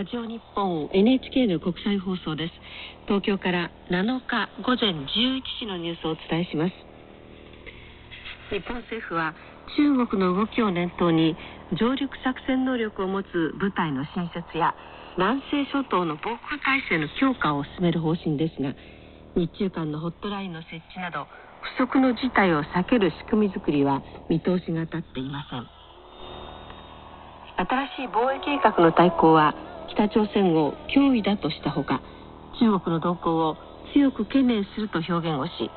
ラジオ日本 NHK の国際放送です。東京から7日午前11時のニュースをお伝えします。日本政府は中国の動きを念頭に上陸作戦能力を持つ部隊の新設や南西諸島の防空体制の強化を進める方針ですが日中間のホットラインの設置など不測の事態を避ける仕組み作りは見通しが立っていません。新しい防衛計画の対抗は北朝鮮を脅威だとしたほか中国の動向を強く懸念すると表現をし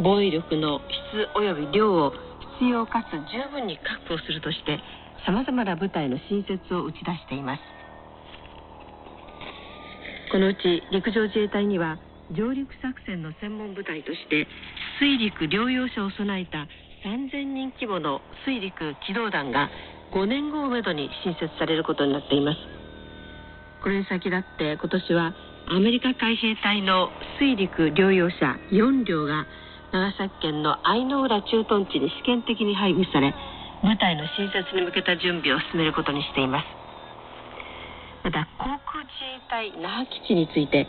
防衛力の質及び量を必要かつ十分に確保するとしてさまざまな部隊の新設を打ち出しています。このうち陸上自衛隊には上陸作戦の専門部隊として水陸両用車を備えた3000人規模の水陸機動団が5年後をめどに新設されることになっています。これに先立って今年はアメリカ海兵隊の水陸両用車4両が長崎県の愛の浦駐屯地に試験的に配備され部隊の新設に向けた準備を進めることにしています。また航空自衛隊那覇基地について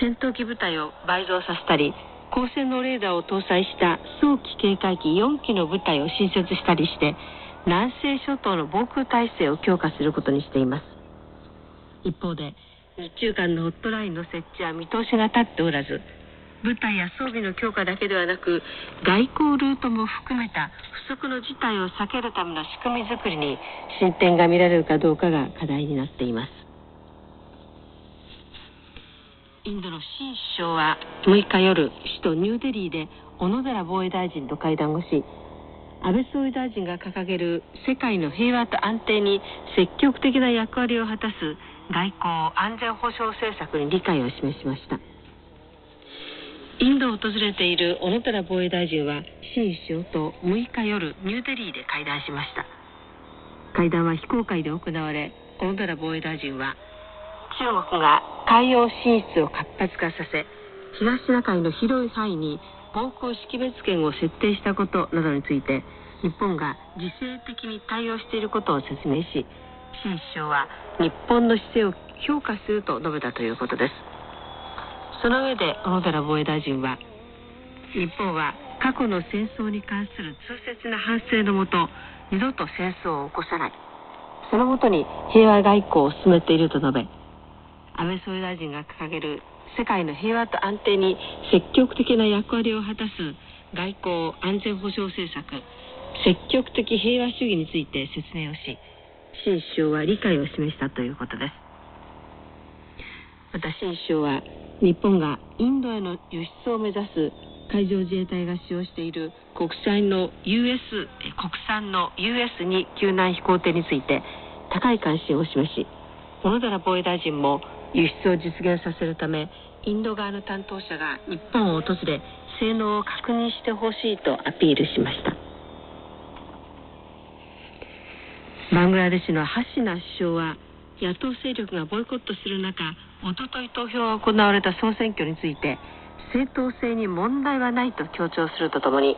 戦闘機部隊を倍増させたり高性能レーダーを搭載した早期警戒機4機の部隊を新設したりして南西諸島の防空体制を強化することにしています。一方で日中間のホットラインの設置は見通しが立っておらず部隊や装備の強化だけではなく外交ルートも含めた不測の事態を避けるための仕組み作りに進展が見られるかどうかが課題になっています。インドのシン首相は6日夜首都ニューデリーで小野寺防衛大臣と会談をし安倍総理大臣が掲げる世界の平和と安定に積極的な役割を果たす外交安全保障政策に理解を示しました。インドを訪れている小野寺防衛大臣は新首相と6日夜ニューデリーで会談しました。会談は非公開で行われ小野寺防衛大臣は中国が海洋進出を活発化させ東シナ海の広い範囲に防空識別圏を設定したことなどについて日本が自制的に対応していることを説明し新首相は日本の姿勢を評価すると述べたということです。その上で小野寺防衛大臣は日本は過去の戦争に関する痛切な反省のもと二度と戦争を起こさない。そのもとに平和外交を進めていると述べ安倍総理大臣が掲げる世界の平和と安定に積極的な役割を果たす外交安全保障政策積極的平和主義について説明をし新首相は理解を示したということです。また新首相は日本がインドへの輸出を目指す海上自衛隊が使用している国産の US 国産の US に救難飛行艇について高い関心を示し小野寺防衛大臣も輸出を実現させるためインド側の担当者が日本を訪れ性能を確認してほしいとアピールしました。バングラデシュのハシナ首相は野党勢力がボイコットする中おととい投票が行われた総選挙について正当性に問題はないと強調するとともに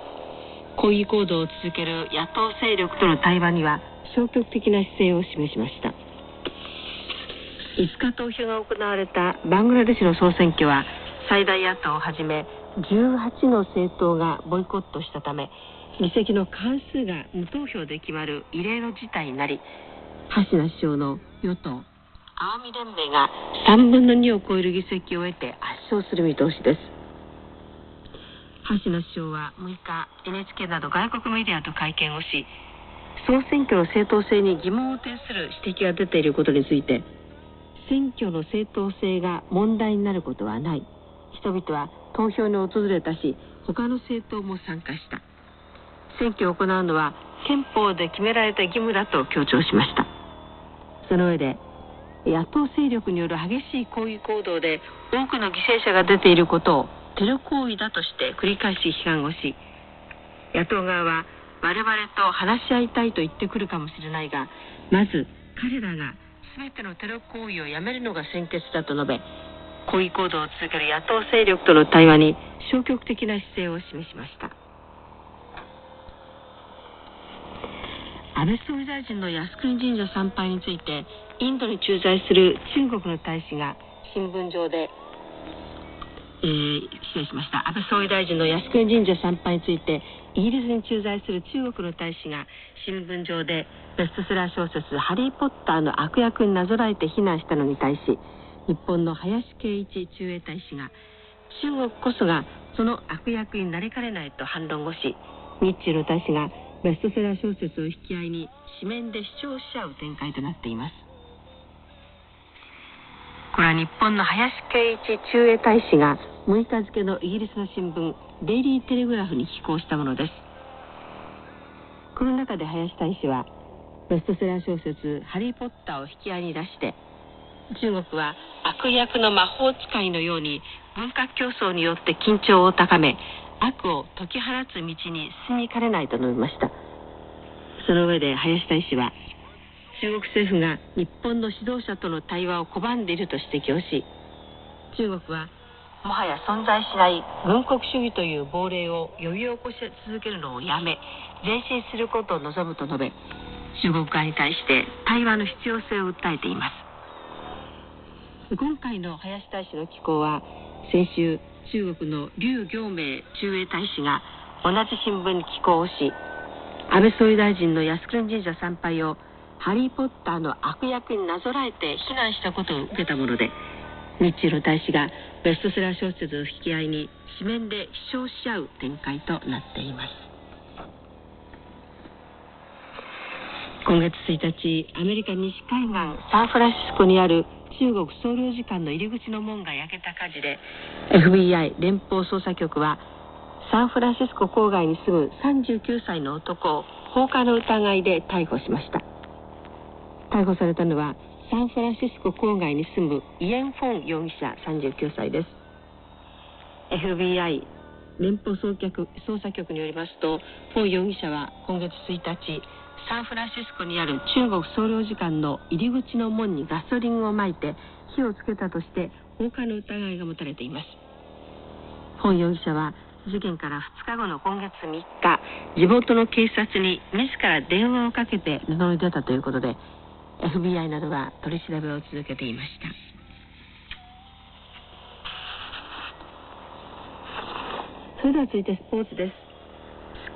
抗議行動を続ける野党勢力との対話には消極的な姿勢を示しました。5日投票が行われたバングラデシュの総選挙は最大野党をはじめ18の政党がボイコットしたため議席の関数が無投票で決まる異例の事態になりハシナ首相の与党。アーミ連盟が3分の2を超える議席を得て圧勝する見通しです。ハシナ首相は6日 NHK など外国メディアと会見をし総選挙の正当性に疑問を呈する指摘が出ていることについて選挙の正当性が問題になることはない。人々は投票に訪れたし他の政党も参加した選挙を行うのは憲法で決められた義務だと強調しました。その上で野党勢力による激しい抗議行動で多くの犠牲者が出ていることをテロ行為だとして繰り返し批判をし野党側は我々と話し合いたいと言ってくるかもしれないがまず彼らが全てのテロ行為をやめるのが先決だと述べ抗議行動を続ける野党勢力との対話に消極的な姿勢を示しました。安倍総理大臣の靖国神社参拝についてインドに駐在する中国の大使が新聞上でえー、失礼しました。安倍総理大臣の靖国神社参拝についてイギリスに駐在する中国の大使が新聞上でベストセラー小説「ハリー・ポッター」の悪役になぞらえて非難したのに対し日本の林圭一駐英大使が中国こそがその悪役になりかねないと反論をし日中の大使がベストセラー小説を引き合いに紙面で主張し合う展開となっています。これは日本の林圭一駐英大使が6日付のイギリスの新聞デイリー・テレグラフに寄稿したものです。この中で林大使はベストセラー小説「ハリー・ポッター」を引き合いに出して中国は悪役の魔法使いのように文化競争によって緊張を高め悪を解き放つ道に進みかねないと述べました。その上で林大使は中国政府が日本の指導者との対話を拒んでいると指摘をし中国はもはや存在しない軍国主義という亡霊を呼び起こし続けるのをやめ前進することを望むと述べ中国側に対して対話の必要性を訴えています。今回の林大使の寄稿は先週中国の劉行明駐英大使が同じ新聞に寄稿をし安倍総理大臣の靖国神社参拝をハリー・ポッターの悪役になぞらえて非難したことを受けたもので日中の大使がベストセラー小説を引き合いに紙面で主張し合う展開となっています。今月1日アメリカ西海岸サンフランシスコにある中国総領事館の入り口の門が焼けた火事で FBI 連邦捜査局はサンフランシスコ郊外に住む39歳の男を放火の疑いで逮捕しました。逮捕されたのはサンフランシスコ郊外に住むイエン・フォン容疑者39歳です。FBI 連邦捜査局によりますとフォン容疑者は今月1日サンフランシスコにある中国総領事館の入り口の門にガソリンをまいて火をつけたとして放火の疑いが持たれています。フォン容疑者は事件から2日後の今月3日地元の警察に自ら電話をかけて名乗り出たということで FBI などが取り調べを続けていました。それでは続いてスポーツです。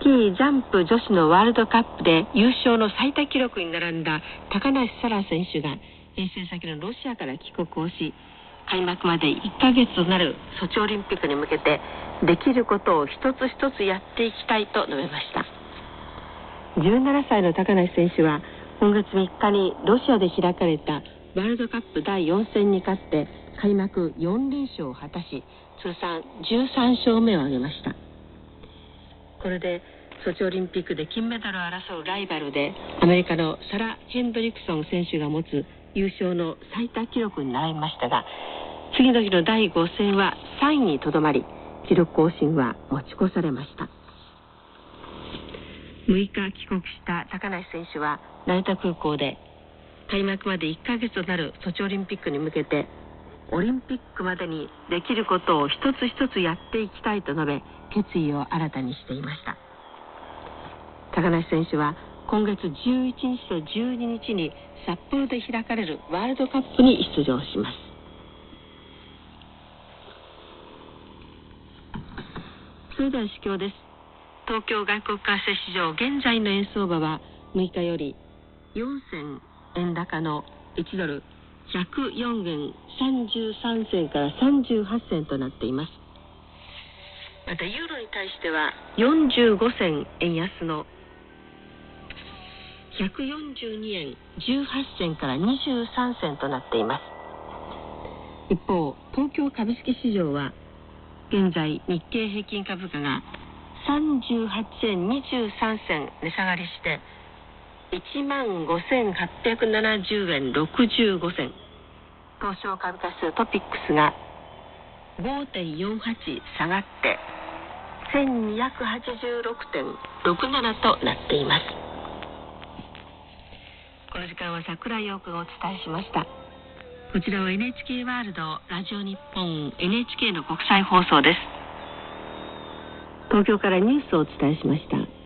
スキージャンプ女子のワールドカップで優勝の最多記録に並んだ高梨沙羅選手が遠征先のロシアから帰国をし開幕まで1ヶ月となるソチオリンピックに向けてできることを一つ一つやっていきたいと述べました。17歳の高梨選手は今月3日にロシアで開かれたワールドカップ第4戦に勝って開幕4連勝を果たし通算13勝目を挙げました。これでソチオリンピックで金メダルを争うライバルでアメリカのサラ・ヘンドリクソン選手が持つ優勝の最多記録に並びましたが次の日の第5戦は3位にとどまり記録更新は持ち越されました。6日帰国した高梨選手は成田空港で開幕まで1ヶ月となるソチオリンピックに向けてオリンピックまでにできることを一つ一つやっていきたいと述べ決意を新たにしていました。高梨選手は今月11日と12日に札幌で開かれるワールドカップに出場します。それでは市況です。東京外国為替市場現在の円相場は6日より4銭円高の1ドル104円33銭から38銭となっています。またユーロに対しては45銭円安の142円18銭から23銭となっています。一方東京株式市場は現在日経平均株価が38円23銭値下がりして1万5870円65銭。東証株価数トピックスが5.48下がって1286.67となっています。この時間は桜井陽子がお伝えしました。こちらは NHK ワールドラジオ日本 NHK の国際放送です。東京からニュースをお伝えしました。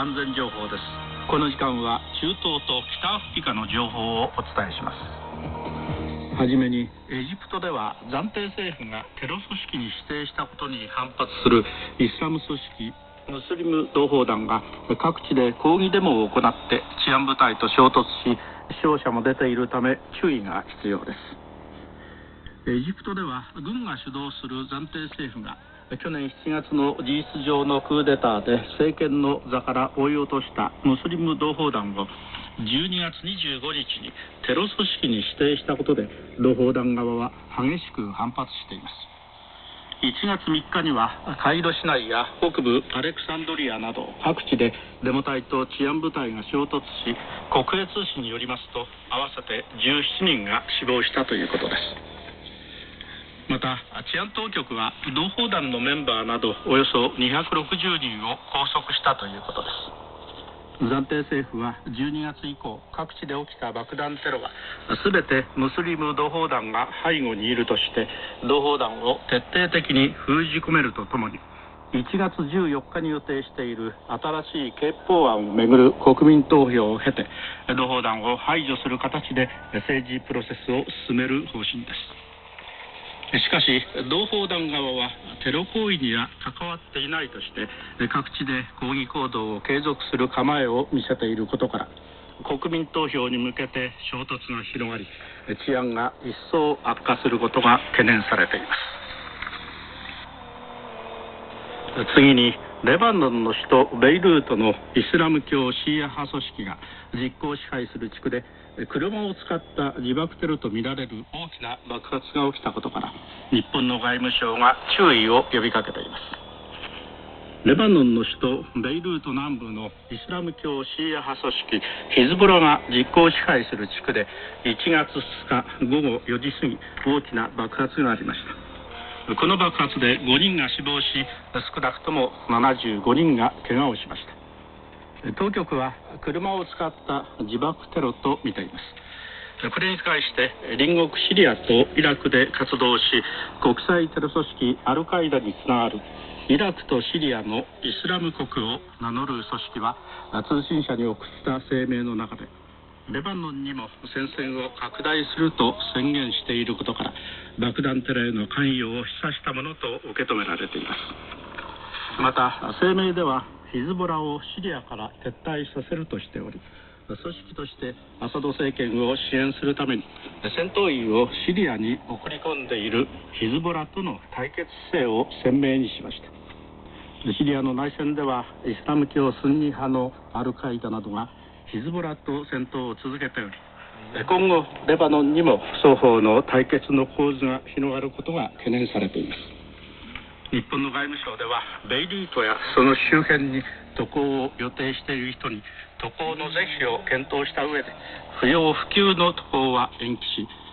安全情報です。この時間は中東と北アフリカの情報をお伝えします。はじめにエジプトでは暫定政府がテロ組織に指定したことに反発するイスラム組織ムスリム同胞団が各地で抗議デモを行って治安部隊と衝突し死傷者も出ているため注意が必要です。エジプトでは軍が主導する暫定政府が去年7月の事実上のクーデターで政権の座から追い落としたムスリム同胞団を12月25日にテロ組織に指定したことで同胞団側は激しく反発しています。1月3日にはカイロ市内や北部アレクサンドリアなど各地でデモ隊と治安部隊が衝突し国営通信によりますと合わせて17人が死亡したということです。また治安当局は同胞団のメンバーなどおよそ260人を拘束したということです。暫定政府は12月以降各地で起きた爆弾テロは全てムスリム同胞団が背後にいるとして同胞団を徹底的に封じ込めるとともに1月14日に予定している新しい憲法案をめぐる国民投票を経て同胞団を排除する形で政治プロセスを進める方針ですしかし同胞団側はテロ行為には関わっていないとして各地で抗議行動を継続する構えを見せていることから国民投票に向けて衝突が広がり治安が一層悪化することが懸念されています。次にレバノンの首都ベイルートのイスラム教シーア派組織が実効支配する地区で車を使った自爆テロとみられる大きな爆発が起きたことから日本の外務省が注意を呼びかけています。レバノンの首都ベイルート南部のイスラム教シーア派組織ヒズボラが実効支配する地区で1月2日午後4時過ぎ大きな爆発がありました。この爆発で5人が死亡し少なくとも75人が怪我をしました当局は車を使った自爆テロと見ています。これに対して隣国シリアとイラクで活動し国際テロ組織アルカイダにつながるイラクとシリアのイスラム国を名乗る組織は通信社に送った声明の中でレバノンにも戦線を拡大すると宣言していることから爆弾テロへの関与を示唆したものと受け止められています。また声明ではヒズボラをシリアから撤退させるとしており組織としてアサド政権を支援するために戦闘員をシリアに送り込んでいるヒズボラとの対決姿勢を鮮明にしました。シリアの内戦ではイスラム教スンニ派のアルカイダなどがヒズボラと戦闘を続けており今後レバノンにも双方の対決の構図が広がることが懸念されています。日本の外務省ではベイリートやその周辺に渡航を予定している人に渡航の是非を検討した上で不要不急の渡航は延期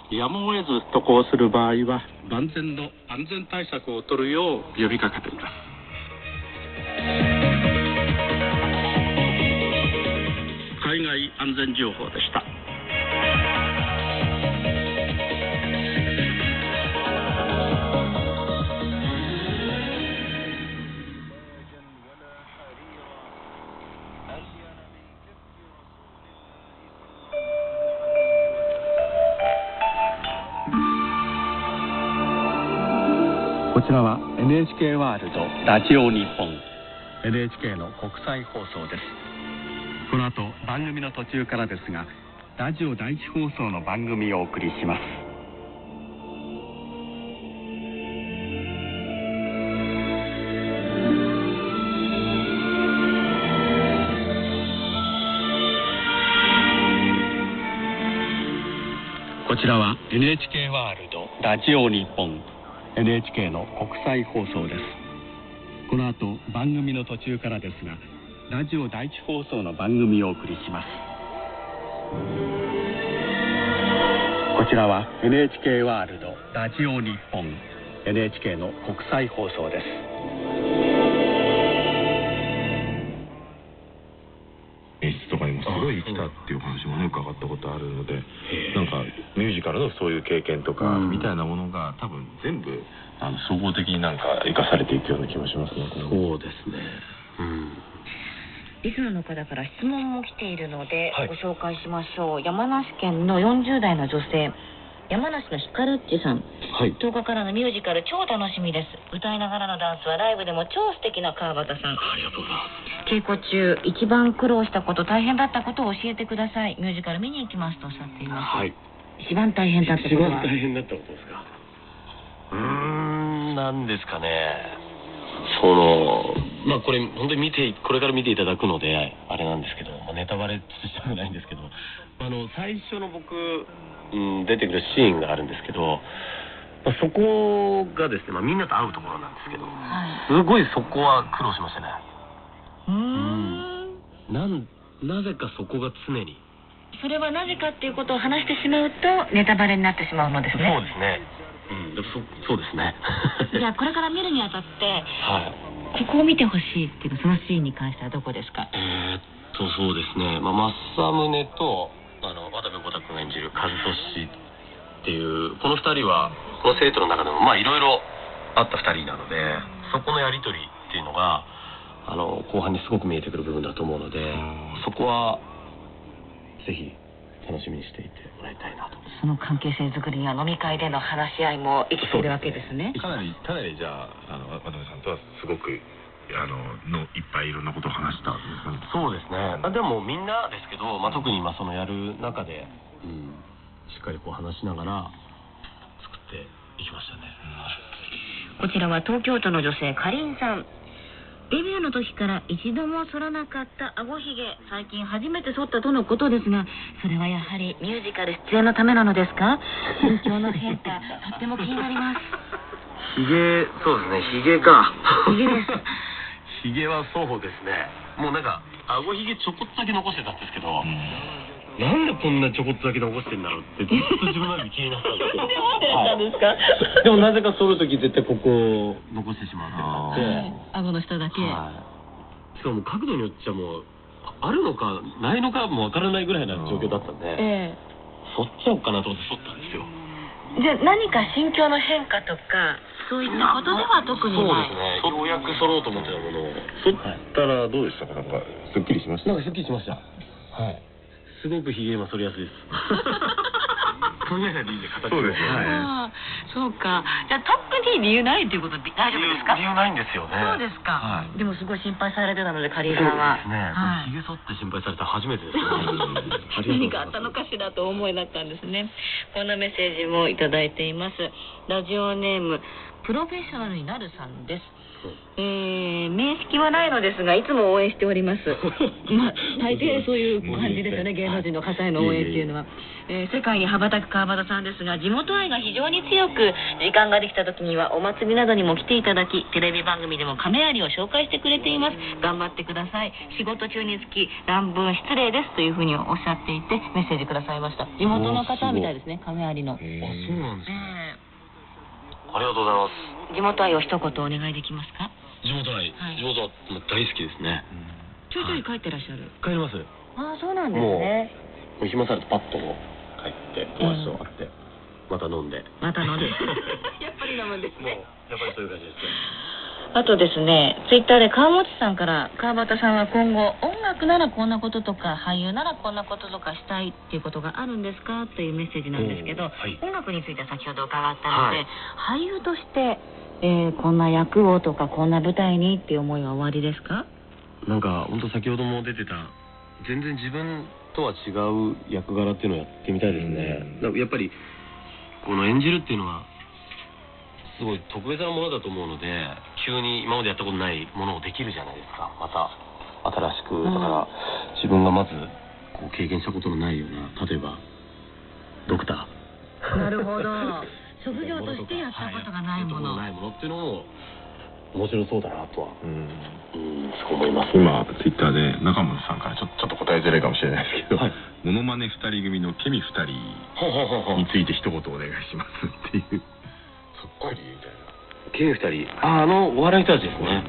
しやむを得ず渡航する場合は万全の安全対策を取るよう呼びかけています。海外安全情報でした。NHK ワールドラジオ日本。NHK の国際放送です。この後番組の途中からですがラジオ第一放送の番組をお送りします。こちらは NHK ワールドラジオ日本。NHK の国際放送です。この後番組の途中からですがラジオ第一放送の番組をお送りします。こちらは NHK ワールドラジオ日本 NHK の国際放送です。いう経験とかうん。みたいなものが多分全部あの総合的になんか生かされていくような気もしますねそうですね。うん。リスナーの方から質問も来ているので、はい。ご紹介しましょう。山梨県の40代の女性山梨のひかるっちさん。はい。10日からのミュージカル超楽しみです。歌いながらのダンスはライブでも超素敵な川端さん。ありがとうございます。稽古中一番苦労したこと大変だったことを教えてください。ミュージカル見に行きますとおっしゃっています、はい。一番大変だったこと一番は大変だったことですか？うーん、なんですかね。その、まあこれ本当に見て、これから見ていただくので、あれなんですけど、まあ、ネタバレしたくないんですけど、あの、最初の僕、うん、出てくるシーンがあるんですけど、まあ、そこがですね、まあみんなと会うところなんですけど、はいすごいそこは苦労しましたね。うーんなん、なぜかそこが常に。それはなぜかっていうことを話してしまうとネタバレになってしまうのですねそうですね。うん、そそうですね。じゃあこれから見るにあたってはい。ここを見てほしいっていうかそのシーンに関してはどこですか？えーっと、そうですね。まあ、政宗と、あの、渡部五太君が演じる和俊っていう、この二人は、この生徒の中でも、まあ、いろいろあった二人なので、そこのやりとりっていうのが、あの、後半にすごく見えてくる部分だと思うので、そこは、ぜひ、楽しみにしていてもらいたいなと。その関係性づくりや飲み会での話し合いも生きてるわけですねかなりかなりじゃああの渡辺さんとはすごくあののいっぱいいろんなことを話したんですねそうですね。あでもみんなですけど、まあ、特にまあそのやる中で、うん、しっかりこう話しながら作っていきましたね。こちらは東京都の女性かりんさんデビューの時から一度も剃らなかったあごひげ最近初めて剃ったとのことですがそれはやはりミュージカル出演のためなのですか？心境の変化とっても気になります。ひげ、そうですね、ひげか。ひげです。ひげはそうですね。もうなんか、あごひげちょこっとだけ残してたんですけど、なんでこんなちょこっとだけ残してんだろうってずっと自分の中で気になったんですけど。なんですかでもなぜか剃るとき絶対ここを残してしまうってなって。はい顎の下だけ、はい、しかも角度によっちゃもうああるのかないのかもわからないぐらいな状況だったんでえ剃っちゃおうかなと思って剃ったんですよ。えじゃあ何か心境の変化とかそういったことでは特にそうないですね。ようやく剃ろうと思ってたものを。剃ったらどうでしたか？なんかすっきりしました？なんかすっきりしました。はいすごくひげ今剃りやすいです。考えないでいいんで形そうですね。はいああそうか。じゃあ特に理由ないっていうことで大丈夫ですか？理由ないんですよね。そうですか、はい。でもすごい心配されてたのでかりんそうさんはですね。はい。ひげ剃って心配されたの初めてですね 何かあったのかしらとお思いだったんですね。こんなメッセージもいただいています。ラジオネームプロフェッショナルになるさんですえー、面識はないのですがいつも応援しております。まあ大抵そういう感じですよね 芸能人の方への応援っていうのは、えー世界に羽ばたく川端さんですが地元愛が非常に強く時間ができた時にはお祭りなどにも来ていただきテレビ番組でも亀有を紹介してくれています。頑張ってください。仕事中につき乱文失礼ですというふうにおっしゃっていてメッセージくださいました。地元の方みたいですね亀有の、あそうなんですねえありがとうございます。地元愛を一言お願いできますか地元愛、はい地元は大好きですね、ちょいちょい帰ってらっしゃる、帰りますああそうなん。ですねもう暇されてパッともう帰って友達と会って、また飲ん。でまた飲ん。でやっぱり飲むん。ですもうやっぱりそういう感じですねあとですね、ツイッターで川本さんから川端さんは今後音楽ならこんなこととか俳優ならこんなこととかしたいっていうことがあるんですか？というメッセージなんですけど、はい。音楽については先ほど伺ったので、はい。俳優として、えーこんな役をとかこんな舞台にっていう思いは終わりですか？なんか本当先ほども出てた全然自分とは違う役柄っていうのをやってみたいですね、やっぱりこの演じるっていうのはすごい特別なものだと思うので急に今までやったことないものをできるじゃないですか。また新しくだから自分がまずこう経験したことのないような例えばドクター。なるほど。職業としてやったことがないもの、はいないものっていうのを面白そうだなとは。うん。うんそう思います。今ツイッターで中本さんからちょちょっと答えづらいかもしれないですけど、はい。モノマネ2人組のケミ2人について一言お願いしますっていうそっくりみたいな計二人。ああのお笑いの人たちですね。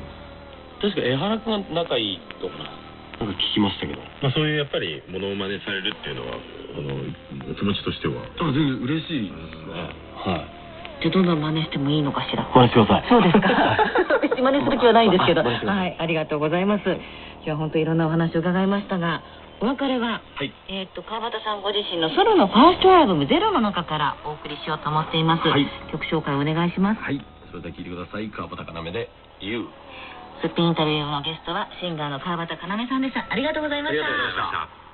確か江原君が仲いいとかななんか聞きましたけど。まあ、そういうやっぱりモノマネされるっていうのはあのお気持ちとしては。あ全然嬉しいですね。はい。じゃあどんどん真似してもいいのかしら。真似してください。そうですか。真似する気はないんですけど。はい、ありがとうございます。今日は本当いろんなお話を伺いましたが、お別れは、はいえーっと川端さんご自身のソロのファーストアルバムゼロの中からお送りしようと思っています。はい曲紹介お願いします。はいそれでは聞いてください川端要で「You」すっぴんインタビューのゲストはシンガーの川端要さんでした。ありがとうございました。今日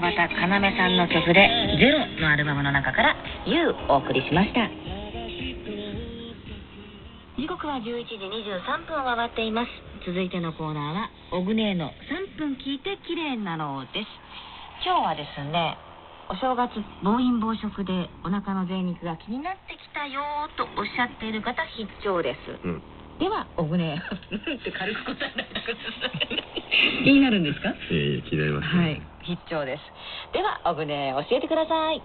川端要さんの曲で「ゼロのアルバムの中から「You」お送りしました。時刻は11時23分を回っています。続いてのコーナーは「オグネーの3分聞いて綺麗なの」です。今日はですねお正月暴飲暴食でお腹の贅肉が気になってきたよーとおっしゃっている方必聴です、うん。ではオグネー って軽く答えないでください気になるんですか？えー、気になりますね。はい、必聴です。では、オグネ教えてください。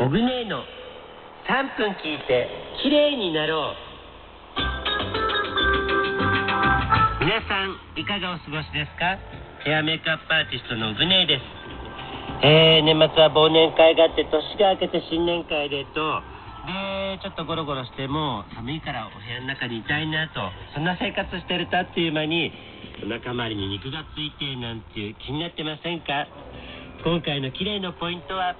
オグネーの3分聞いて綺麗になろう皆さんいかがお過ごしですか？ヘアメイクアップアーティストのオグネーですえー、年末は忘年会があって年が明けて新年会でとでちょっとゴロゴロしても寒いからお部屋の中にいたいなとそんな生活してるとあっという間にお腹周りに肉がついてなんていう気になってませんか？今回の綺麗のポイントは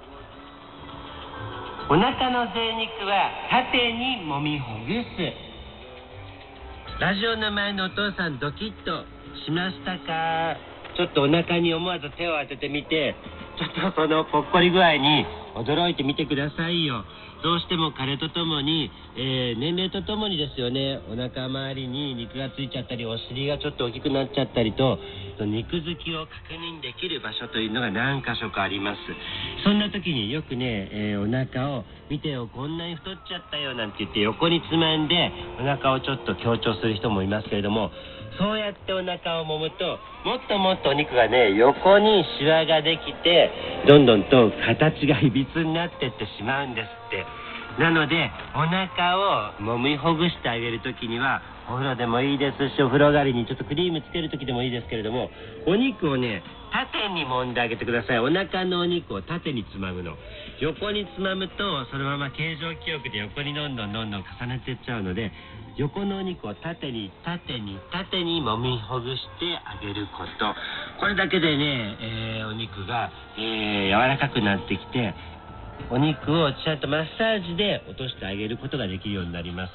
お腹の贅肉は縦に揉みほぐす。ラジオの前のお父さんドキッとしましたか？ちょっとお腹に思わず手を当ててみてちょっとそのぽっこり具合に驚いてみてくださいよ。どうしても彼とともに、えー年齢とともにですよね。お腹周りに肉がついちゃったりお尻がちょっと大きくなっちゃったりと肉付きを確認できる場所というのが何箇所かあります。そんな時によくね、えーお腹を見てよこんなに太っちゃったよなんて言って横につまんでお腹をちょっと強調する人もいますけれどもそうやってお腹を揉むともっともっとお肉がね横にシワができてどんどんと形がいびつになってってしまうんですって。なのでお腹を揉みほぐしてあげる時にはお風呂でもいいですしお風呂上がりにちょっとクリームつける時でもいいですけれどもお肉をね縦に揉んであげてください。お腹のお肉を縦につまむの。横につまむとそのまま形状記憶で横にどんどんどんどん重ねていっちゃうので横のお肉を縦に縦に縦に揉みほぐしてあげること。これだけでね、えーお肉が、えー柔らかくなってきてお肉をちゃんとマッサージで落としてあげることができるようになります。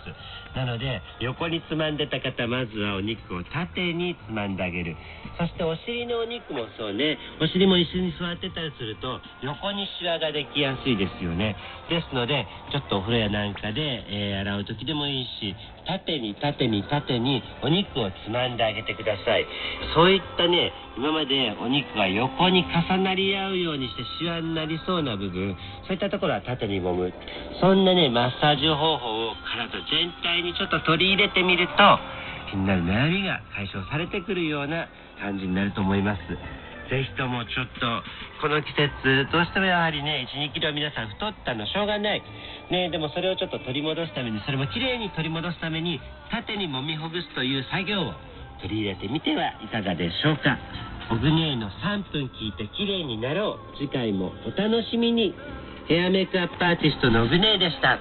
なので横につまんでた方まずはお肉を縦につまんであげる。そしてお尻のお肉もそうね。お尻も一緒に座ってたりすると横にシワができやすいですよね。ですのでちょっとお風呂やなんかで、えー洗う時でもいいし縦に縦に縦にお肉をつまんであげてください。そういったね今までお肉が横に重なり合うようにしてシワになりそうな部分そういったところは縦に揉む。そんなねマッサージ方法を体全体ににちょっと取り入れてみると気になる悩みが解消されてくるような感じになると思います。ぜひともちょっとこの季節どうしてもやはりね12キロ皆さん太ったのしょうがない。ねでもそれをちょっと取り戻すためにそれもきれいに取り戻すために縦に揉みほぐすという作業を取り入れてみてはいかがでしょうか。オグネイの3分聞いてきれいになろう。次回もお楽しみに。ヘアメイクアップアーティストのオグネイでした。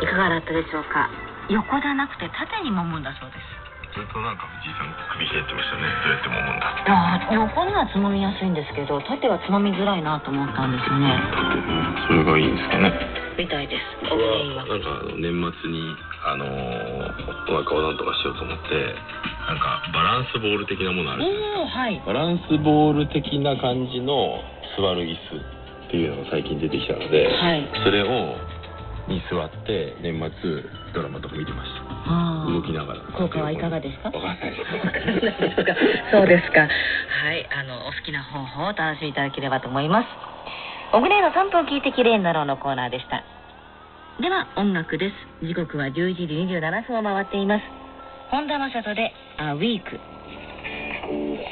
いかがだったでしょうか？横じゃなくて縦に揉むんだそうです。ずっとなんか藤井さん首ひねってましたね。どうやって揉むんだって。いやー横にはつまみやすいんですけど縦はつまみづらいなと思ったんですよね。それがいいんですかね。みたいです。僕はなんか年末にあのー、お腹をなんとかしようと思ってなんかバランスボール的なものあるじゃないですか。うんはい。バランスボール的な感じの座る椅子っていうのが最近出てきたので、はい。それをに座って年末ドラマとか見てました。動きながら。効果はいかがですか？分かんないです。そうですか。はいあのお好きな方法を楽しみいただければと思います。オグレイの3分聞いてきれいになろうのコーナーでした。では音楽です。時刻は11時27分を回っています。本田正人で「A Week」Thank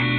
you.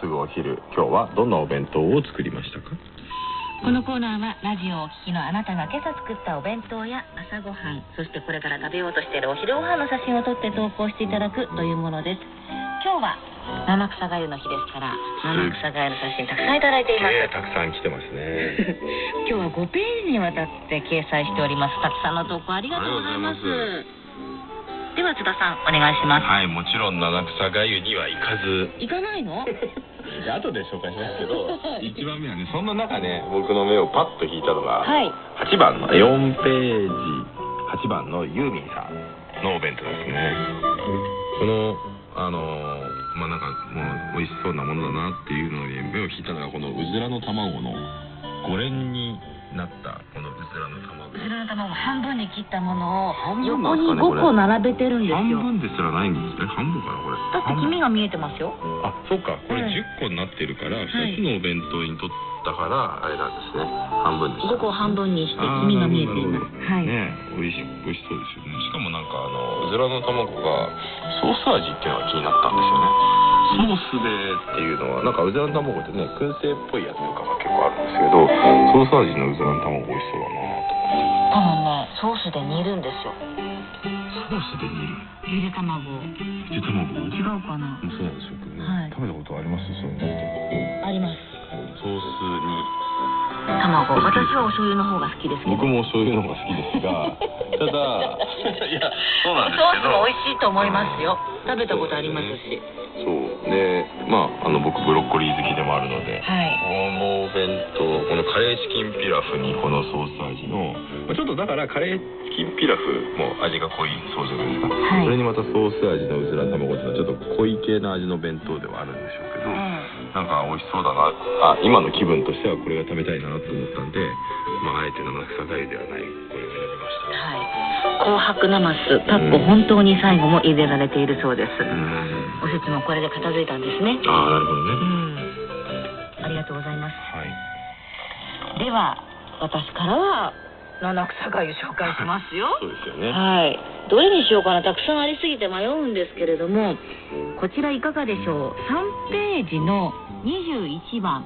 すぐお昼今日はどんなお弁当を作りましたか？このコーナーはラジオをお聞きのあなたが今朝作ったお弁当や朝ごはんそしてこれから食べようとしているお昼ごはんの写真を撮って投稿していただくというものです。今日は七草がゆの日ですから七草がゆの写真たくさんいただいています、えーたくさん来てますね。今日は5ページにわたって掲載しております。たくさんの投稿ありがとうございます。では津田さんお願いします。はいもちろん七草がゆには行かず。行かないの？で後で紹介しますけど 1番目はねそんな中ね僕の目をパッと引いたのが、はい。8番の4ページ8番のユーミンさんのお弁当ですね。このあのーまあなんかもう美味しそうなものだなっていうのに目を引いたのがこのうずらの卵の5連になったこのうずらの卵。うずらの卵半分に切ったものを横になんですかねこれ。5個並べてるんです半よ分ですらないんですね半分かなこれ。だって黄身が見えてますよ。あそうかこれはい。10個になってるからい。2つのお弁当に取ったからあれなんですね。半分でした5個を半分にして黄身が見えています。はい、ね美味しい美味しそうですよね。しかもなんかあのうずらの卵がソース味っていうのが気になったんですよね。ソースでっていうのはなんかうずらの卵ってね燻製っぽいやつとかが結構あるんですけどソース味のうずらの卵美味しそうだな。と多分ねソースで煮るんですよ。ソースで煮る？ゆで卵。ゆで卵？違うかな。そうなんでしょうけどね、はい。食べたことあります？そのあります。ソースに卵。私はお醤油の方が好きですけど。僕もそういうのが好きですが。ただいやそうなんですソけど。ースも美味しいと思いますよ。食べたことありますし。そう。でまああの僕ブロッコリー好きでもあるので。はい。このお弁当このカレーチキンピラフにこのソース味のまあちょっとだからカレーチキンピラフも味が濃いそうじゃないですか、はい。それにまたソース味のうずら卵っていうのはちょっと濃い系の味の弁当ではあるんでしょうけど、なんか美味しそうだなあ今の気分としてはこれが食べたいなと思ったんで、まあ、あえて七草がゆではないこれを選びました。はい。紅白なます。かっこ本当に最後も入れられているそうです。うん。おせちもこれで片付いたんですね。ああなるほどね、うん。ありがとうございます。はい。では私からは七草がゆ紹介しますよ。そうですよね。はい。どれにしようかな。たくさんありすぎて迷うんですけれどもこちらいかがでしょう。3ページの21番。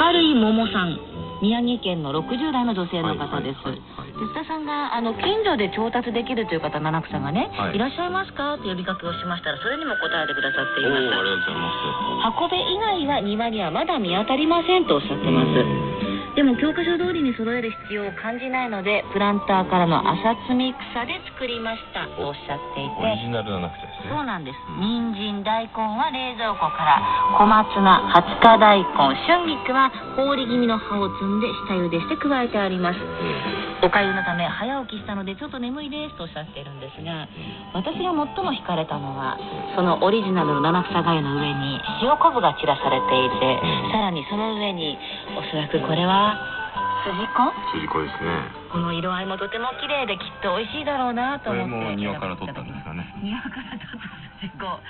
明るい桃さん。宮城県の60代の女性の方です、吉田さんがあの近所で調達できるという方七草がね、はい。い、らっしゃいますか？と呼びかけをしましたらそれにも答えてくださっています。ありがとうございます。箱部以外は庭にはまだ見当たりませんとおっしゃってますでも教科書通りに揃える必要を感じないのでプランターからの朝摘み草で作りました。とおっしゃっていオリてジナルなくてですねそうなんです。うん人参大根は冷蔵庫から。小松菜20日大根。春菊は氷気味の葉を摘んで下茹でして加えてありますおかゆのため早起きしたのでちょっと眠いですとおっしゃっているんですが私が最も惹かれたのはそのオリジナルの七草がゆの上に塩昆布が散らされていてさらにその上におそらくこれは筋子？筋子ですね。この色合いもとても綺麗できっと美味しいだろうなとこれ思っても庭から取ったんですかね。庭から取った筋子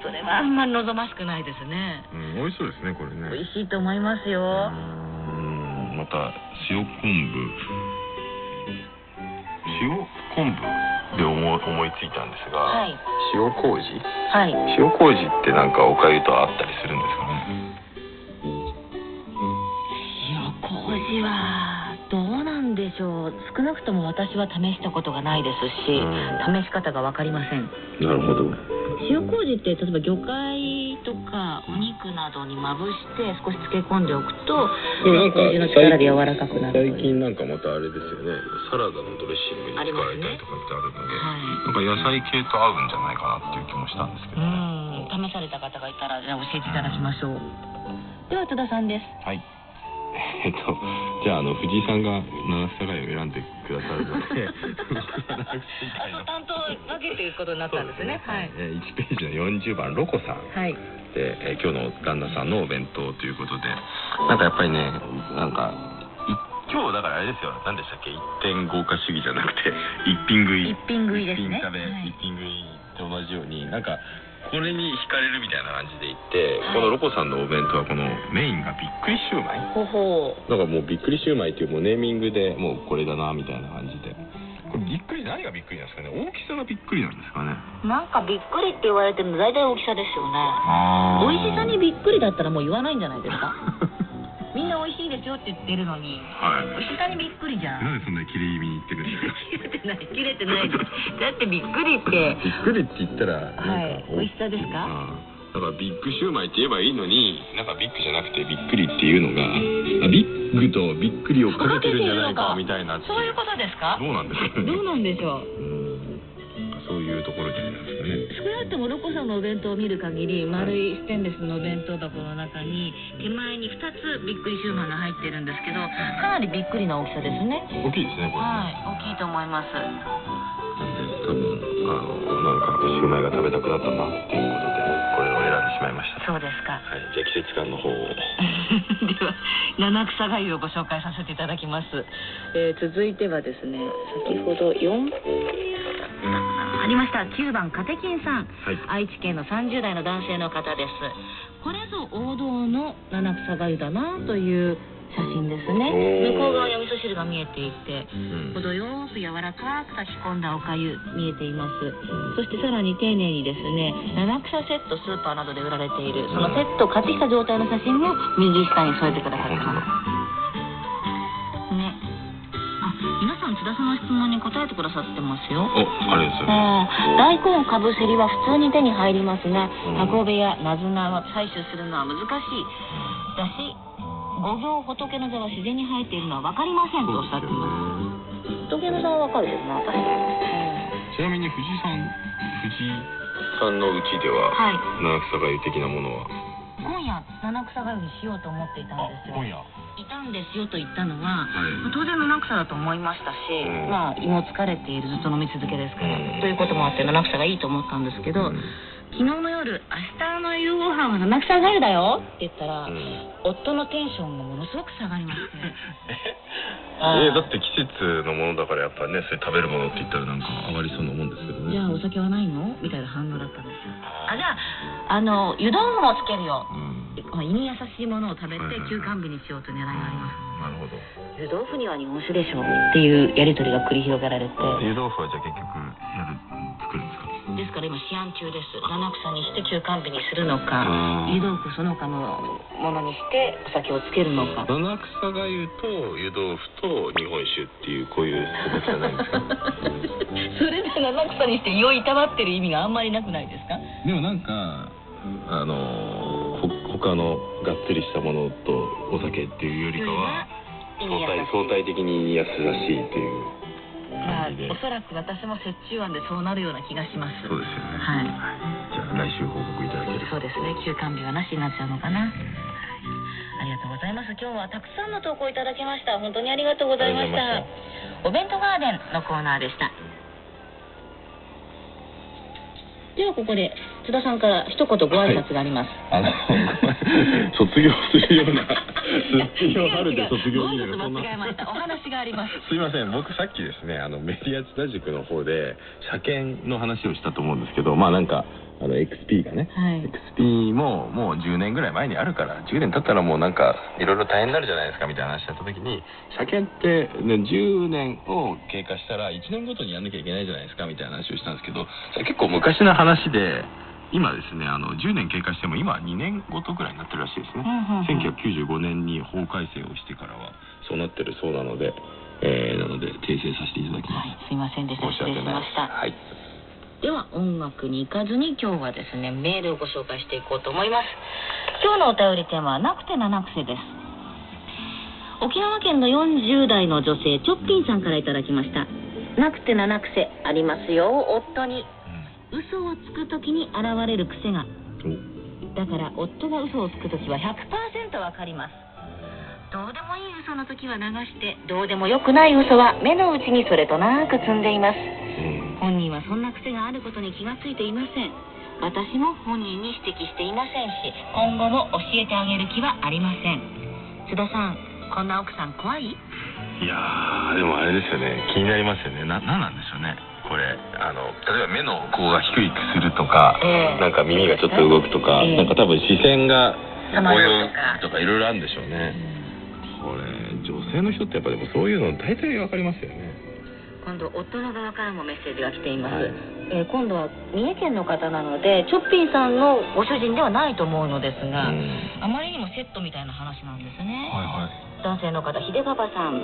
それはあんまり望ましくないですね。うん美味しそうですねこれね。美味しいと思いますよ。うんまた塩昆布塩昆布で思い思いついたんですが、はい。塩麹？はい。塩麹ってなんかおかゆとあったりするんですかね。塩麹はなんでしょう。少なくとも私は試したことがないですし、試し方が分かりません。なるほど。塩麹って例えば魚介とかお肉などにまぶして少し漬け込んでおくと塩麹の力で柔らかくなる最近なんかまたあれですよね。サラダのドレッシングに使われたりとかってあるので、はい。なんか野菜系と合うんじゃないかなっていう気もしたんですけうどね、ん。試された方がいたらじゃあ教えていただきましょう。では戸田さんです。はい。えっと、じゃあ、あの、藤井さんが七草がゆを選んでくださるので、担当分けていくことになったんですね。はい。えー1ページの40番、ロコさん。はい。で、えー今日の旦那さんのお弁当ということで、なんかやっぱりね、なんか、い今日だからあれですよ、何でしたっけ、一点豪華主義じゃなくて、一品食い。一品食いですね。一品食べ、はい。一品食いと同じように、なんか、これに惹かれるみたいな感じで言って、はい。このロコさんのお弁当はこのメインがびっくりシューマイ。ほほなんかもうびっくりシューマイっていうもうネーミングでもうこれだなみたいな感じで。ここれびっくり何がびっくりなんですかね大きさがびっくりなんですかね。なんかびっくりって言われてるの大体大きさですよね。あ美味しさにびっくりだったらもう言わないんじゃないですか？みんな美味しいですよって言ってるのにはい。美味しさにびっくりじゃん。なんでそんなに切れ気味に言ってくるんですか？切れてない。切れてない。だってびっくりって。びっくりって言ったらはい。美味しさですか？うん。だからビッグシューマイって言えばいいのになんかビッグじゃなくてびっくりっていうのがあビッグとびっくりをかけてるんじゃないかみたいなそういうことですか？どうなんでしょうね？どうなんでしょう？うん。そういうところでなくともロコさんのお弁当を見る限り丸いステンレスのお弁当箱の中に手前に2つびっくりシューマイが入ってるんですけどかなりびっくりな大きさですね。大きいですねこれね。はい。大きいと思います。なんで多分あのなんかシューマイが食べたくなったなっていうことで選んでしまいましたそうですか。はい。じゃあ季節感の方を。では七草がゆをご紹介させていただきます、えー続いてはですね先ほど4ありました。9番カテキンさん、はい。愛知県の30代の男性の方です。これぞ王道の七草がゆだなという写真ですね。向こう側にお味噌汁が見えていてうん。程よく柔らかく炊き込んだおかゆ見えています。そしてさらに丁寧にですね七草セットスーパーなどで売られているそのセットを買ってきた状態の写真も右下に添えてくださってます。ね。あ皆さん津田さんの質問に答えてくださってますよ。おあれですよね。うん。大根かぶせりは普通に手に入りますが、うん。運べやなずなは採取するのは難しい。だし五行仏の座は自然に生えているのは分かりませんとおっしゃっています。仏の座は分かるですね。確かに、ちなみに藤井さん藤井さんのうちでははい。七草がゆ的なものは？今夜七草がゆにしようと思っていたんですよ。夜いたんですよと言ったのは、はい。当然七草だと思いましたし、うん。まあ胃も疲れているずっと飲み続けですから、うん。ということもあって七草がいいと思ったんですけど、うん。昨日の夜「明日の夕ご飯は七草がゆだよ」って言ったら、うん。夫のテンションがものすごく下がりまして。えー、だって季節のものだからやっぱねそれ食べるものって言ったらなんか上がりそうなもんですけどね。じゃあお酒はないの？みたいな反応だったんですよ。あじゃああの湯豆腐もつけるよ。うん。まあ胃に優しいものを食べて休館日にしようと狙いがあります。なるほど。湯豆腐には日本酒でしょっていうやり取りが繰り広げられて。湯豆腐はじゃあ結局やる作るんですか？ですから今試案中です。七草にして休館日にするのかうん。湯豆腐その他のものにしてお酒をつけるのか。七草がゆと湯豆腐と日本酒っていうこういう形じゃないんですか？それで七草にして胃をいたわってる意味があんまりなくないですか？でもなんかあのほ他のがっつりしたものとお酒っていうよりかは相対相対的に優しいというまあ感じで。おそらく私も折衷案でそうなるような気がします。そうですよね。はい。じゃあ来週報告いただけるそうですね。休館日はなしになっちゃうのかな。ありがとうございます。今日はたくさんの投稿いただきました。本当にありがとうございました。お弁当ガーデンのコーナーでしたではここで津田さんから一言ご挨拶があります、あの 卒業するような卒業春で卒業みたいなそんな。お話があります。すいません。僕さっきですねあのメディア津田塾の方で車検の話をしたと思うんですけどまあなんかあの XP がねはい XP ももう10年ぐらい前にあるから10年経ったらもうなんかいろいろ大変になるじゃないですかみたいな話だった時に車検って、ね、10年を経過したら1年ごとにやんなきゃいけないじゃないですかみたいな話をしたんですけど結構昔の話で今ですねあの10年経過しても今は2年ごとぐらいになってるらしいですね。1995年に法改正をしてからはそうなってるそうなので、えーなので訂正させていただきます。はいすいませんでした失礼。しましたはい。では音楽に行かずに今日はですねメールをご紹介していこうと思います。今日のお便りテーマはなくて七癖です。沖縄県の40代の女性チョッピンさんからいただきました。なくて七癖ありますよ。夫に。嘘をつく時に現れる癖が。だから夫が嘘をつく時は100%わかります。どうでもいい嘘の時は流してどうでもよくない嘘は目の内にそれとなく積んでいます本人はそんな癖があることに気がついていません。私も本人に指摘していませんし今後も教えてあげる気はありません。津田さんこんな奥さん怖い？いやーでもあれですよね。気になりますよね。ななんなんでしょうね。これあの例えば目のここが低くするとか、ええ。なんか耳がちょっと動くとか、ええ。なんか多分視線がさまよううとかいろいろあるんでしょうね、これ女性の人ってやっぱでもそういうの大体わかりますよね。こ今度夫の側からもメッセージが来ています、はい。えー今度は三重県の方なのでチョッピーさんのご主人ではないと思うのですが、うん。あまりにもセットみたいな話なんですね、は男性の方秀パパさん。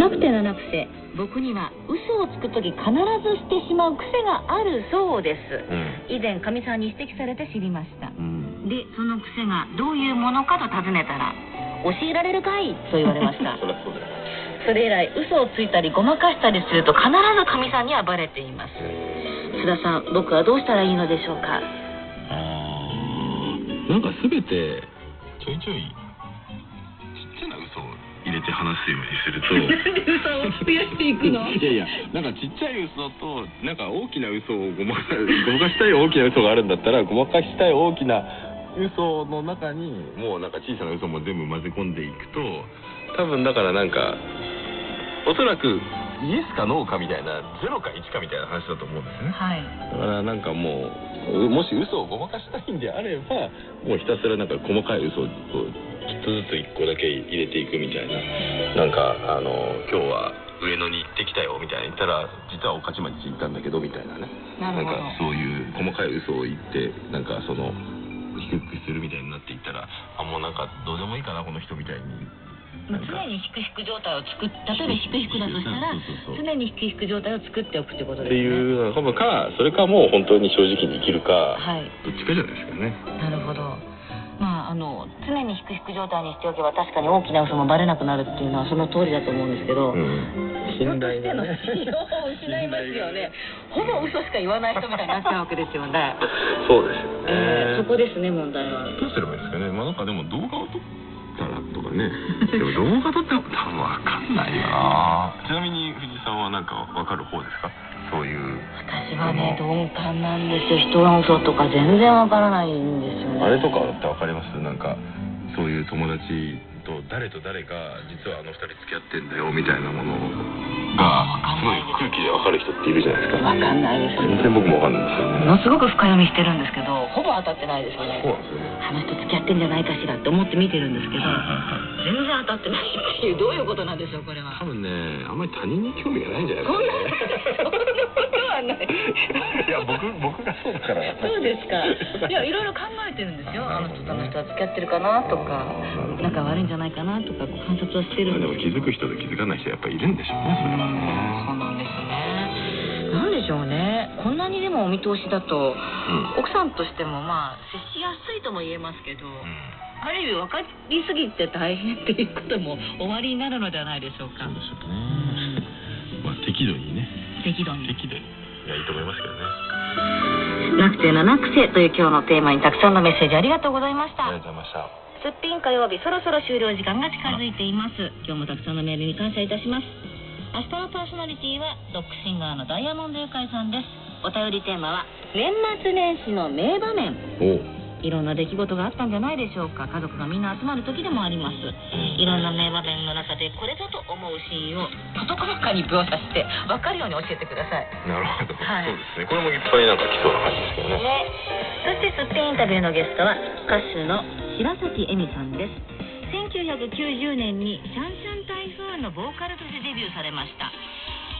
なくてななくせ僕には嘘をつく時必ずしてしまう癖があるそうです。いはい。以前かみさんに指摘されて知りました。でその癖がどういうものかと尋ねたら教えられるかいと言われました。そりゃそうだよ。それ以来嘘をついたりごまかしたりすると必ずかみさんにはバレています。須田さん僕はどうしたらいいのでしょうか？あー。なんかすべてちょいちょいちっちゃな嘘を入れて話すようにすると。嘘を増やしていくの？いやいやなんかちっちゃい嘘となんか大きな嘘をごまかごまかしたい大きな嘘があるんだったらごまかしたい大きな嘘の中にもうなんか小さな嘘も全部混ぜ込んでいくと多分だからなんかおそらくイエスかノーかみたいな0か1かみたいな話だと思うんですよね。はい。だからなんかもうもし嘘をごまかしたいんであればもうひたすらなんか細かい嘘を一つずつ一個だけ入れていくみたいな。なんかあの今日は上野に行ってきたよみたいな言ったら実は御徒町行ったんだけどみたいなね。なんなるほど。かそういう細かい嘘を言ってなんかその低くするみたいになっていったらあもうなんかどうでもいいかなこの人みたいに常にひくひく状態を作っ例えばひくひくだとしたら常にひくひく状態を作っておくってことってですね。いうのかそれかもう本当に正直に生きるかはい。どっちかじゃないですかね。なるほど。まああの常にひくひく状態にしておけば確かに大きな嘘もバレなくなるっていうのはその通りだと思うんですけど、うん、信頼しての信用を失いますよね。ほぼ嘘しか言わない人みたいになっちゃうわけですよね、そうですよね、えーそこですね問題は。どうすればいいですかね。まあなんかでも動画を撮とかね。でも動画撮っても多分わかんないよな。ちなみに藤井さんはなんかわかる方ですか？そういう。私はね鈍感なんですよ。人の嘘とか全然わからないんですよね。あれとかってわかります？なんかそういう友達と誰と誰が実はあの二人付き合ってんだよみたいなものがすごい空気でわかる人っているじゃないですか。わかんないです。全然僕もわかんない。んですよねものすごく深読みしてるんですけどほぼ当たってないですよね。そうなんですよね。あの人付き合ってんじゃないかしらって思って見てるんですけどはいはいはい。全然当たってないっていうどういうことなんでしょうこれは。多分ねあんまり他人に興味がないんじゃないですかねそんなことはない。いや僕僕がそうだから。そうですか。いやいろいろ考えてるんですよ。あの人とあの人は付き合ってるかなとか仲悪いんじゃないかなとか観察はしてるまあでもんです気づく人と気づかない人やっぱいるんでしょうねそれは。ね。そうなんですね。なんでしょうね。こんなにでもお見通しだと奥さんとしてもまあ接しやすいとも言えますけど、ある意味分かりすぎて大変っていうことも終わりになるのではないでしょうか。そうでしょうね。まあ適度にね。適度に。適度に。いやいいと思いますけどね。なくて七癖という今日のテーマにたくさんのメッセージありがとうございました。ありがとうございましたすっぴん火曜日そろそろ終了時間が近づいています。今日もたくさんのメールに感謝いたします。明日のパーソナリティはロックシンガーのダイヤモンドユカイさんです。お便りテーマは年末年始の名場面。おいろんな出来事があったんじゃないでしょうか。家族がみんな集まる時でもあります。いろんな名場面の中でこれぞと思うシーンを事細かに描写して分かるように教えてください。なるほど、はい。そうですね。これもいっぱいなんか来そうな感じですけどね。ね、そしてすっぴんインタビューのゲストは歌手の白崎恵美さんです。1990年にシャンシャン台風のボーカルとしてデビューされました、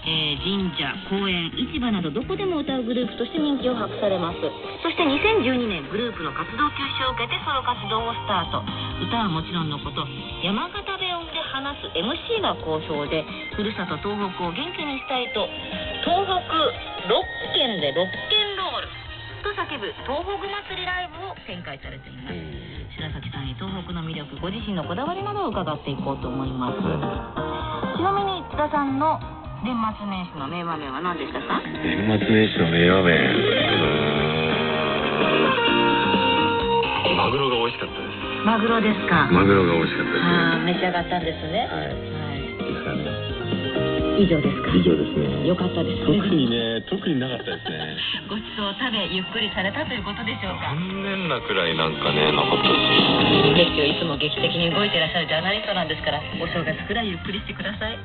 えー神社公園市場などどこでも歌うグループとして人気を博されます。そして2012年グループの活動休止を受けてソロ活動をスタート。歌はもちろんのこと山形弁で話す MC が好評でふるさと東北を元気にしたいと東北6県でロッケンロール。と叫ぶ東北祭りライブを展開されています。白崎さんに東北の魅力ご自身のこだわりなどを伺っていこうと思います。ちなみに津田さんの年末年始の名場面は何でしたか？年末年始の名場面。マグロが美味しかったです。マグロですか？マグロが美味しかったです。召し上がったんですね。はい。はい。以上ですか？以上ですね。よかったです特ねにね特になかったですね。ごちそう食べゆっくりされたということでしょうか？残念なくらいなんかねなかったです。ですよ。いつも劇的に動いてらっしゃるジャーナリストなんですからお正月くらいゆっくりしてください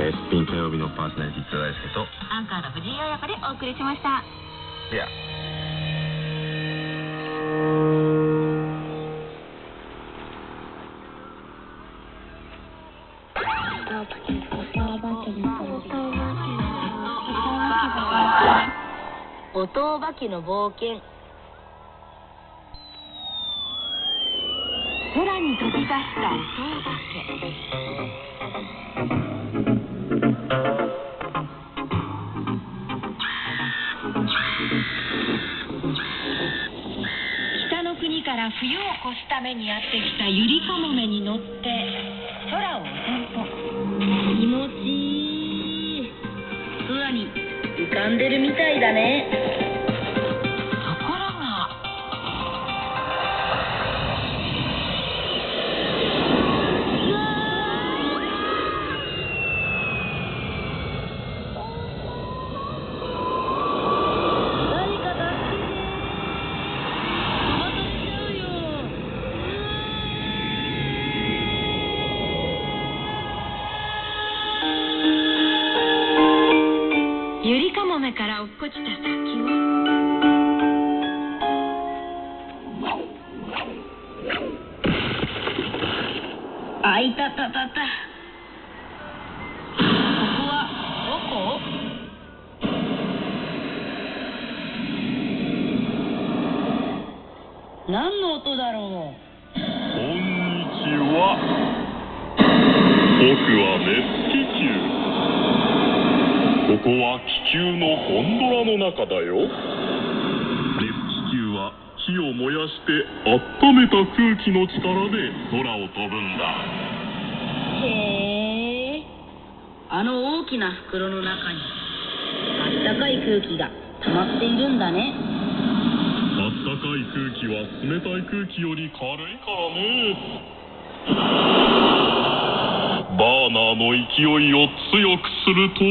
えー、すっぴ火曜日のパーソナリティ津田大輔と。アンカーの藤井親子でお送りしました。いや。おとうばけの冒険。空に飛び出したおとうばけ。冬を越すためにやってきたゆりかもめに乗って空をお散歩。気持ちいい。空に浮かんでるみたいだね。火を燃やして温めた空気の力で空を飛ぶんだ。へえ。あの大きな袋の中にあったかい空気が溜まっているんだね。あったかい空気は冷たい空気より軽いからね。バーナーの勢いを強くすると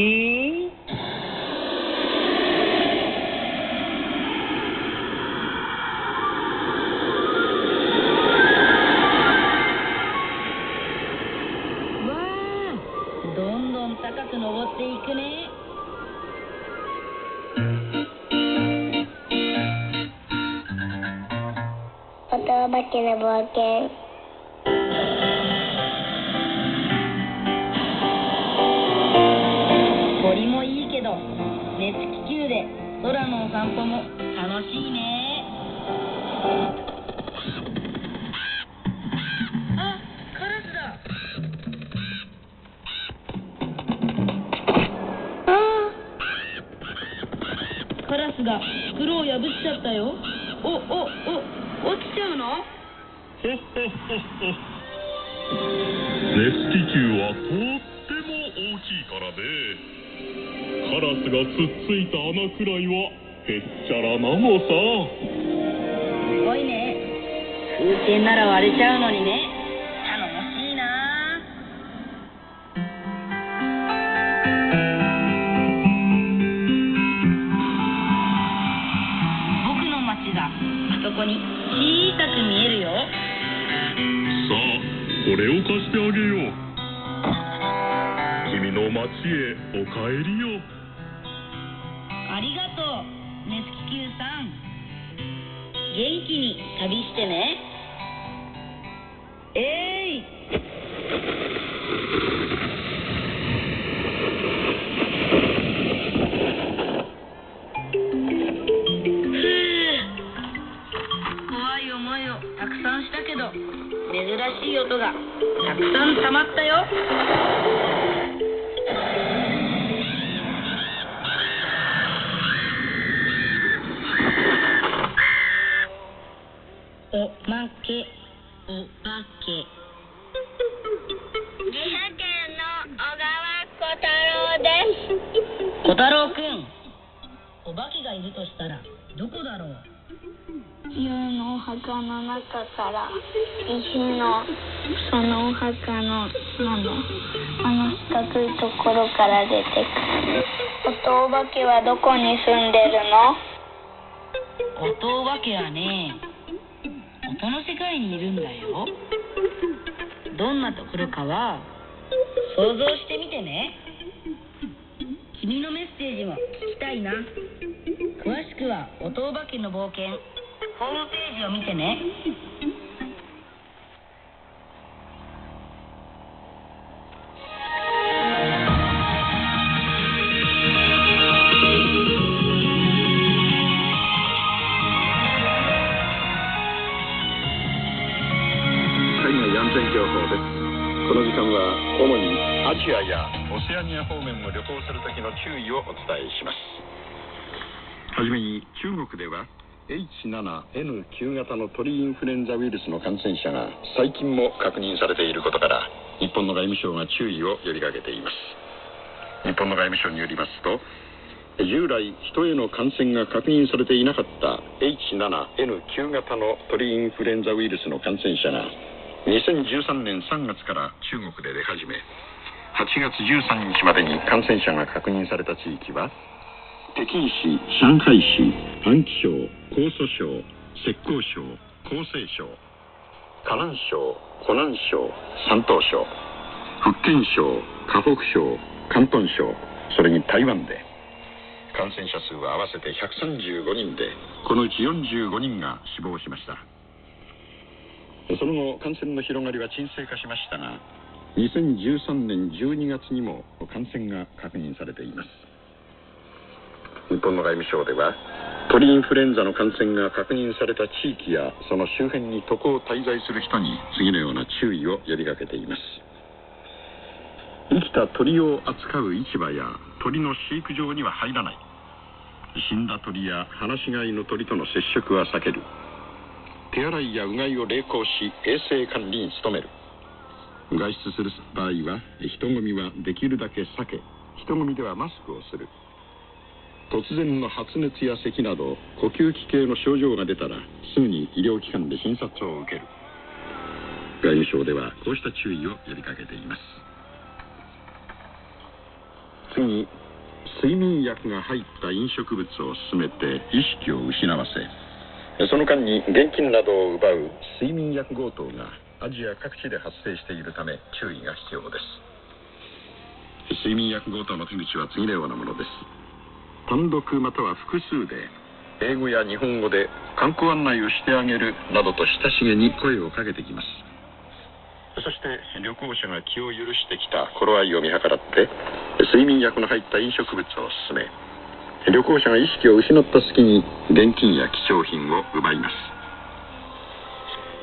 墓から石のそのお墓のまのあの四角いところから出てくる。音お化けはどこに住んでるの？音お化けはね音の世界にいるんだよ。どんなところかは想像してみてね。君のメッセージも聞きたいな。詳しくは音お化けの冒険。ホームページを見てね。この時間は主にアジアやオセアニア方面を旅行する時の注意をお伝えしますはじめに中国では H7N9 型の鳥インフルエンザウイルスの感染者が最近も確認されていることから日本の外務省が注意を呼びかけています。日本の外務省によりますと従来人への感染が確認されていなかった H7N9 型の鳥インフルエンザウイルスの感染者が2013年3月から中国で出始め8月13日までに感染者が確認された地域は北京市上海市安徽省江蘇省浙江省江西省河南省湖南省山東省福建省河北省広東省それに台湾で感染者数は合わせて135人でこのうち45人が死亡しました。その後感染の広がりは沈静化しましたが2013年12月にも感染が確認されています。日本の外務省では鳥インフルエンザの感染が確認された地域やその周辺に渡航滞在する人に次のような注意を呼びかけています。生きた鳥を扱う市場や鳥の飼育場には入らない。死んだ鳥や放し飼いの鳥との接触は避ける。手洗いやうがいを励行し衛生管理に努める。外出する場合は人混みはできるだけ避け人混みではマスクをする。突然の発熱や咳など呼吸器系の症状が出たらすぐに医療機関で診察を受ける。外務省ではこうした注意を呼びかけています。次睡眠薬が入った飲食物を進めて意識を失わせその間に現金などを奪う睡眠薬強盗がアジア各地で発生しているため注意が必要です。睡眠薬強盗の手口は次のようなものです。単独または複数で英語や日本語で観光案内をしてあげるなどと親しげに声をかけてきます。そして旅行者が気を許してきた頃合いを見計らって睡眠薬の入った飲食物を勧め旅行者が意識を失った隙に現金や貴重品を奪いま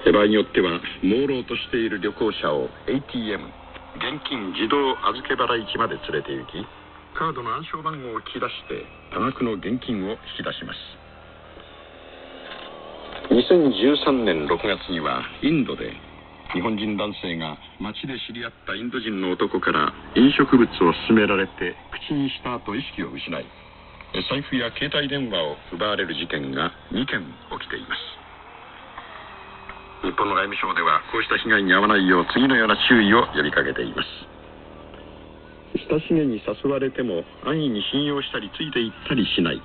す。場合によっては朦朧としている旅行者を ATM 現金自動預け払い機まで連れて行きカードの暗証番号を聞き出して多額の現金を引き出します。2013年6月。にはインドで日本人男性が街で知り合ったインド人の男から飲食物を勧められて口にした後意識を失い財布や携帯電話を奪われる事件が2件起きています。日本の外務省ではこうした被害に遭わないよう次のような注意を呼びかけています親しげに誘われても安易に信用したりついていったりしない。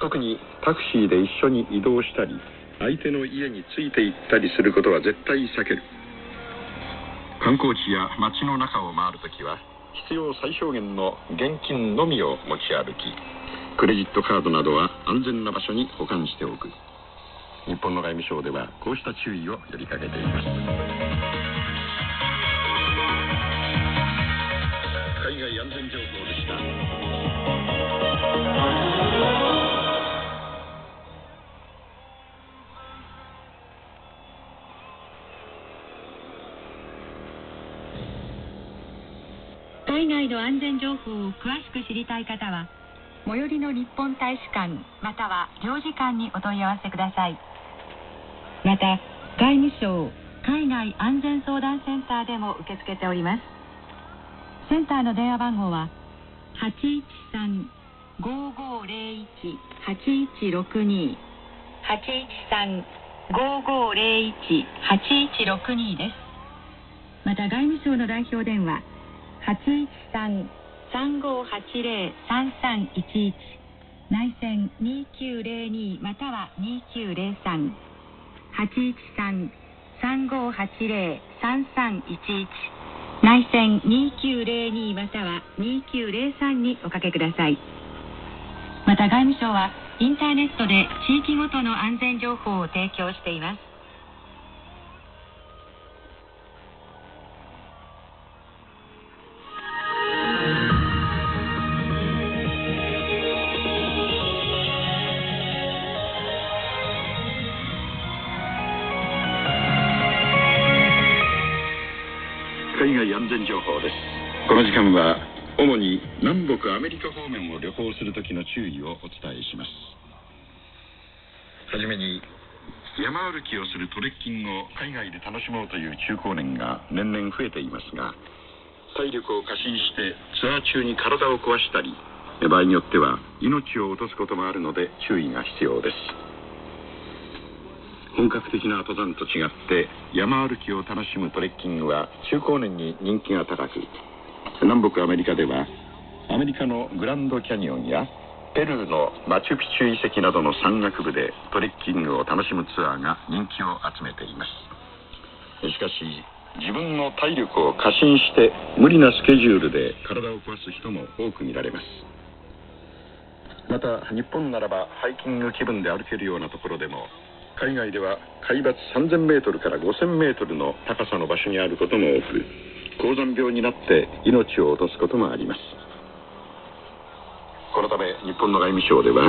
特にタクシーで一緒に移動したり。相手の家についていったりすることは絶対避ける。観光地や街の中を回るときは必要最小限の現金のみを持ち歩きクレジットカードなどは安全な場所に保管しておく。日本の外務省ではこうした注意を呼びかけています海外安全情報でした。海外の安全情報を詳しく知りたい方は最寄りの日本大使館または領事館にお問い合わせください。また外務省海外安全相談センターでも受け付けております。センターの電話番号は813-5501-8162 813-5501-8162です。また外務省の代表電話813-3580-3311内線2902または2903 813-3580-3311内線2902または2903におかけください。また外務省はインターネットで地域ごとの安全情報を提供しています。注意をお伝えします。はじめに山歩きをするトレッキングを海外で楽しもうという中高年が年々増えていますが体力を過信してツアー中に体を壊したり場合によっては命を落とすこともあるので注意が必要です。本格的な登山と違って山歩きを楽しむトレッキングは中高年に人気が高く南北アメリカではアメリカのグランドキャニオンやペルーのマチュピチュ遺跡などの山岳部でトレッキングを楽しむツアーが人気を集めています。しかし自分の体力を過信して無理なスケジュールで体を壊す人も多く見られます。また日本ならばハイキング気分で歩けるようなところでも海外では海抜3000メートルから5000メートルの高さの場所にあることも多く高山病になって命を落とすこともあります。このため日本の外務省では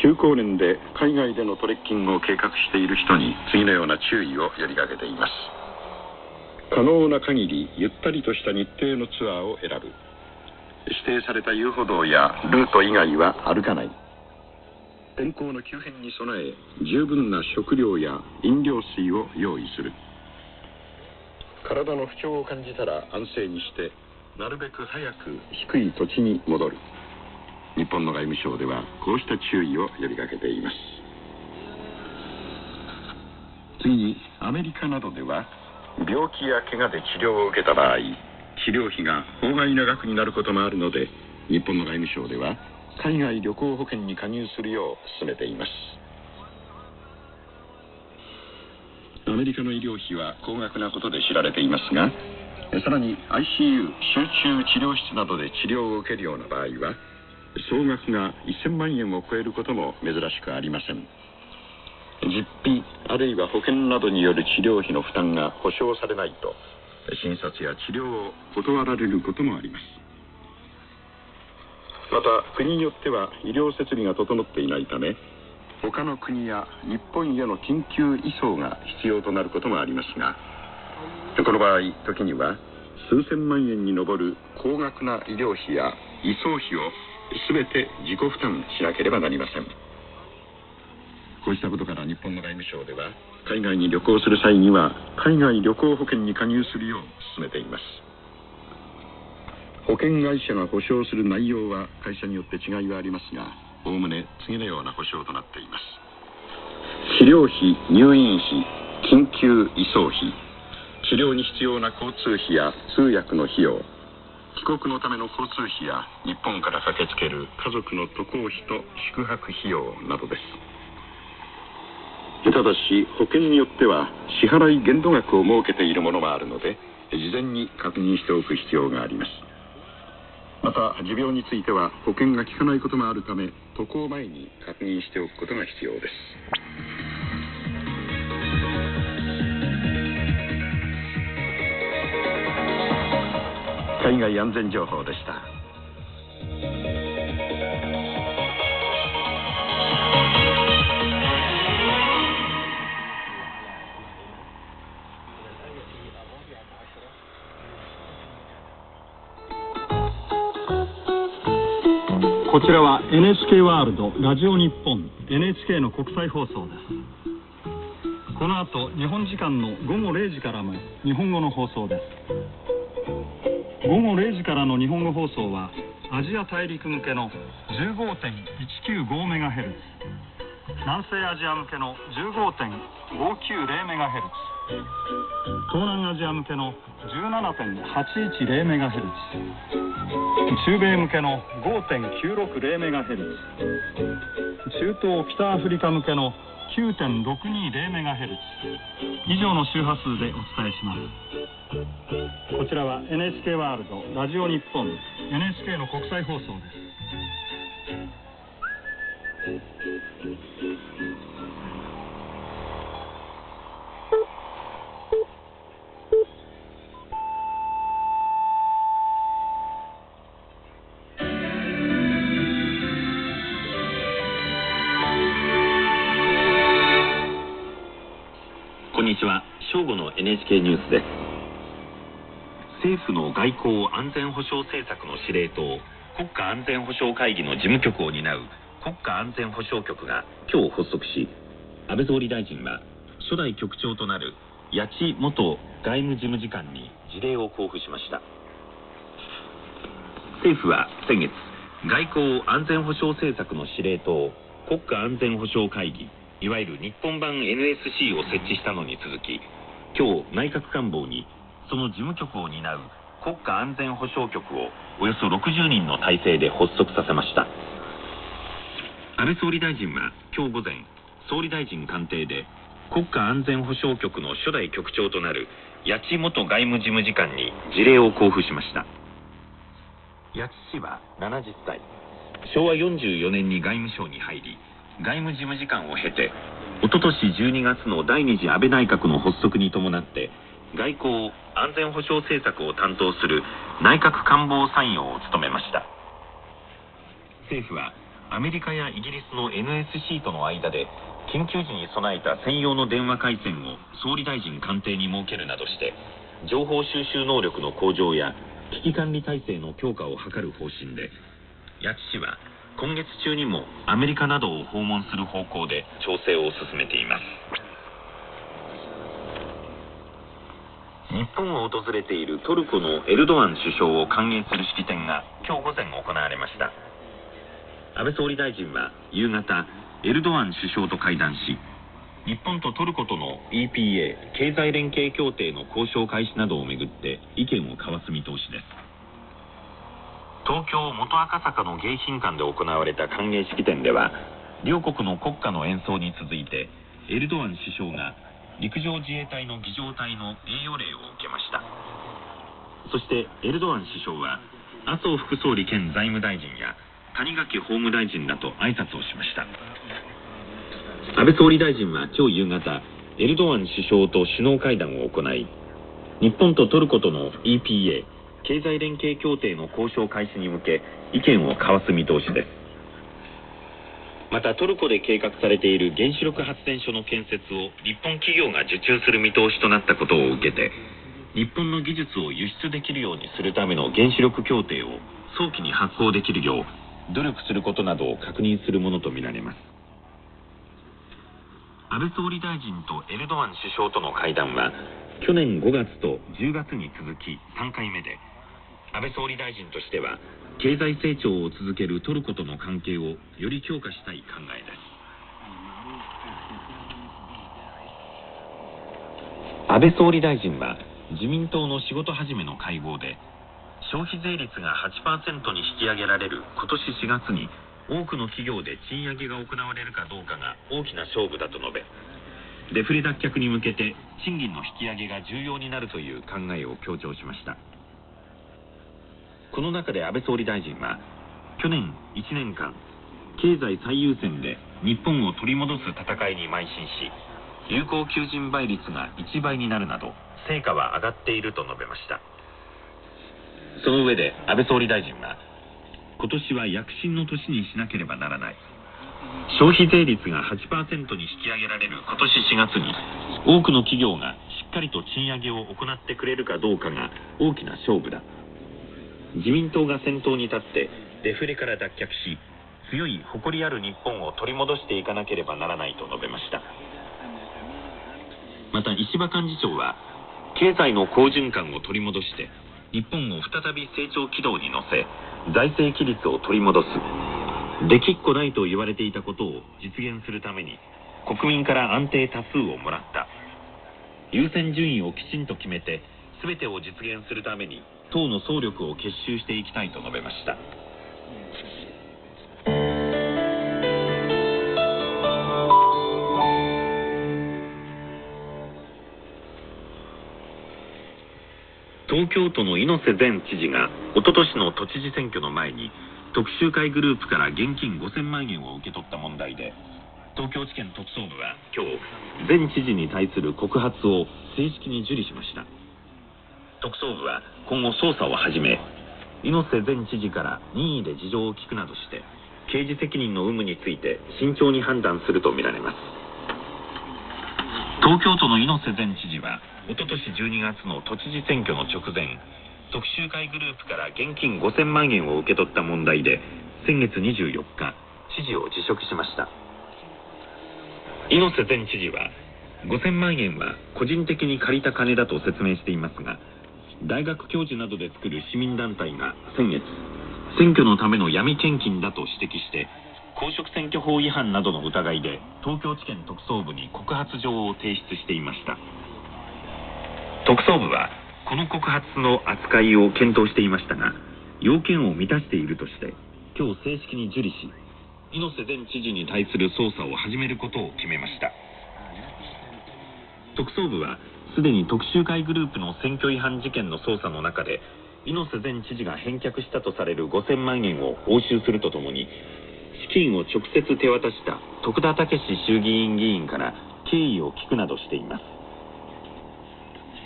中高年で海外でのトレッキングを計画している人に次のような注意を呼びかけています。可能な限りゆったりとした日程のツアーを選ぶ。指定された遊歩道やルート以外は歩かない。天候の急変に備え十分な食料や飲料水を用意する。体の不調を感じたら安静にしてなるべく早く低い土地に戻る。日本の外務省ではこうした注意を呼びかけています。次にアメリカなどでは病気や怪我で治療を受けた場合治療費が法外な額になることもあるので日本の外務省では海外旅行保険に加入するよう進めています。アメリカの医療費は高額なことで知られていますがさらに ICU 集中治療室などで治療を受けるような場合は総額が1000万円を超えることも珍しくありません。実費あるいは保険などによる治療費の負担が保証されないと診察や治療を断られることもあります。また国によっては医療設備が整っていないため他の国や日本への緊急移送が必要となることもありますがこの場合時には数千万円に上る高額な医療費や移送費を全て自己負担しなければなりません。こうしたことから日本の外務省では海外に旅行する際には海外旅行保険に加入するよう進めています。保険会社が保証する内容は会社によって違いはありますがおおむね次のような保証となっています。治療費入院費緊急移送費治療に必要な交通費や通訳の費用帰国のための交通費や日本から駆けつける家族の渡航費と宿泊費用などです。ただし保険によっては支払い限度額を設けているものもあるので事前に確認しておく必要があります。また持病については保険が効かないこともあるため渡航前に確認しておくことが必要です。海外安全情報でした。こちらは NHK ワールドラジオ日本 NHK の国際放送です。この後日本時間の午後0時からの日本語の放送です。午後0時からの日本語放送はアジア大陸向けの 15.195MHz 南西アジア向けの 15.590MHz 東南アジア向けの 17.810MHz 中米向けの 5.960MHz 中東北アフリカ向けの 9.620MHz 以上の周波数でお伝えします。こちらは NHK ワールドラジオ日本 NHK の国際放送です。安全保障政策の司令塔国家安全保障会議の事務局を担う国家安全保障局が今日発足し安倍総理大臣は初代局長となる八千元外務事務次官に辞令を交付しました。政府は先月外交安全保障政策の司令塔国家安全保障会議いわゆる日本版 NSC を設置したのに続き今日内閣官房にその事務局を担う国家安全保障局をおよそ60人の体制で発足させました。安倍総理大臣は今日午前総理大臣官邸で国家安全保障局の初代局長となる八千元外務事務次官に辞令を交付しました。八千氏は70歳。昭和44年に外務省に入り外務事務次官を経ておととし12月の第二次安倍内閣の発足に伴って外交安全保障政策を担当する内閣官房参与を務めました。政府はアメリカやイギリスの NSC との間で緊急時に備えた専用の電話回線を総理大臣官邸に設けるなどして情報収集能力の向上や危機管理体制の強化を図る方針で八千氏は今月中にもアメリカなどを訪問する方向で調整を進めています。日本を訪れているトルコのエルドアン首相を歓迎する式典が今日午前行われました。安倍総理大臣は夕方エルドアン首相と会談し日本とトルコとの EPA 経済連携協定の交渉開始などをめぐって意見を交わす見通しです。東京元赤坂の迎賓館で行われた歓迎式典では両国の国歌の演奏に続いてエルドアン首相が陸上自衛隊の儀仗隊の栄誉礼を受けました。そしてエルドアン首相は麻生副総理兼財務大臣や谷垣法務大臣らと挨拶をしました。安倍総理大臣は今日夕方エルドアン首相と首脳会談を行い日本とトルコとの EPA 経済連携協定の交渉開始に向け意見を交わす見通しです。またトルコで計画されている原子力発電所の建設を日本企業が受注する見通しとなったことを受けて日本の技術を輸出できるようにするための原子力協定を早期に発行できるよう努力することなどを確認するものとみられます。安倍総理大臣とエルドアン首相との会談は去年5月と10月に続き3回目で安倍総理大臣としては経済成長を続けるトルコとの関係をより強化したい考えです。安倍総理大臣は自民党の仕事始めの会合で消費税率が8%に引き上げられる今年4月に多くの企業で賃上げが行われるかどうかが大きな勝負だと述べデフレ脱却に向けて賃金の引き上げが重要になるという考えを強調しました。この中で安倍総理大臣は去年1年間経済最優先で日本を取り戻す戦いに邁進し有効求人倍率が1倍になるなど成果は上がっていると述べました。その上で安倍総理大臣は今年は躍進の年にしなければならない。消費税率が8%に引き上げられる今年4月に多くの企業がしっかりと賃上げを行ってくれるかどうかが大きな勝負だ。自民党が先頭に立ってデフレから脱却し強い誇りある日本を取り戻していかなければならないと述べました。また石破幹事長は経済の好循環を取り戻して日本を再び成長軌道に乗せ財政規律を取り戻す。できっこないと言われていたことを実現するために国民から安定多数をもらった。優先順位をきちんと決めて全てを実現するために党の総力を結集していきたいと述べました。東京都の猪瀬前知事がおととしの都知事選挙の前に特集会グループから現金5000万円を受け取った問題で東京地検特捜部は今日前知事に対する告発を正式に受理しました。特捜部は今後捜査を始め猪瀬前知事から任意で事情を聴くなどして刑事責任の有無について慎重に判断するとみられます。東京都の猪瀬前知事はおととし12月の都知事選挙の直前特集会グループから現金5000万円を受け取った問題で先月24日知事を辞職しました。猪瀬前知事は5000万円は個人的に借りた金だと説明していますが大学教授などで作る市民団体が先月選挙のための闇献金だと指摘して公職選挙法違反などの疑いで東京地検特捜部に告発状を提出していました。特捜部はこの告発の扱いを検討していましたが要件を満たしているとして今日正式に受理し猪瀬前知事に対する捜査を始めることを決めました。特捜部はすでに特集会グループの選挙違反事件の捜査の中で猪瀬前知事が返却したとされる5000万円を押収するとともに資金を直接手渡した徳田武史衆議院議員から経緯を聞くなどしています。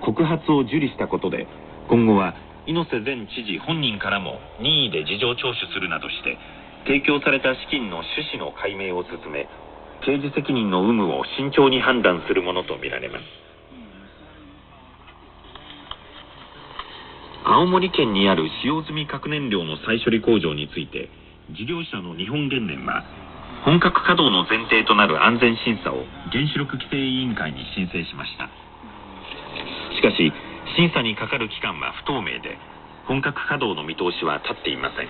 告発を受理したことで今後は猪瀬前知事本人からも任意で事情聴取するなどして提供された資金の趣旨の解明を進め刑事責任の有無を慎重に判断するものとみられます。青森県にある使用済み核燃料の再処理工場について事業者の日本原燃は本格稼働の前提となる安全審査を原子力規制委員会に申請しました。しかし審査にかかる期間は不透明で本格稼働の見通しは立っていません。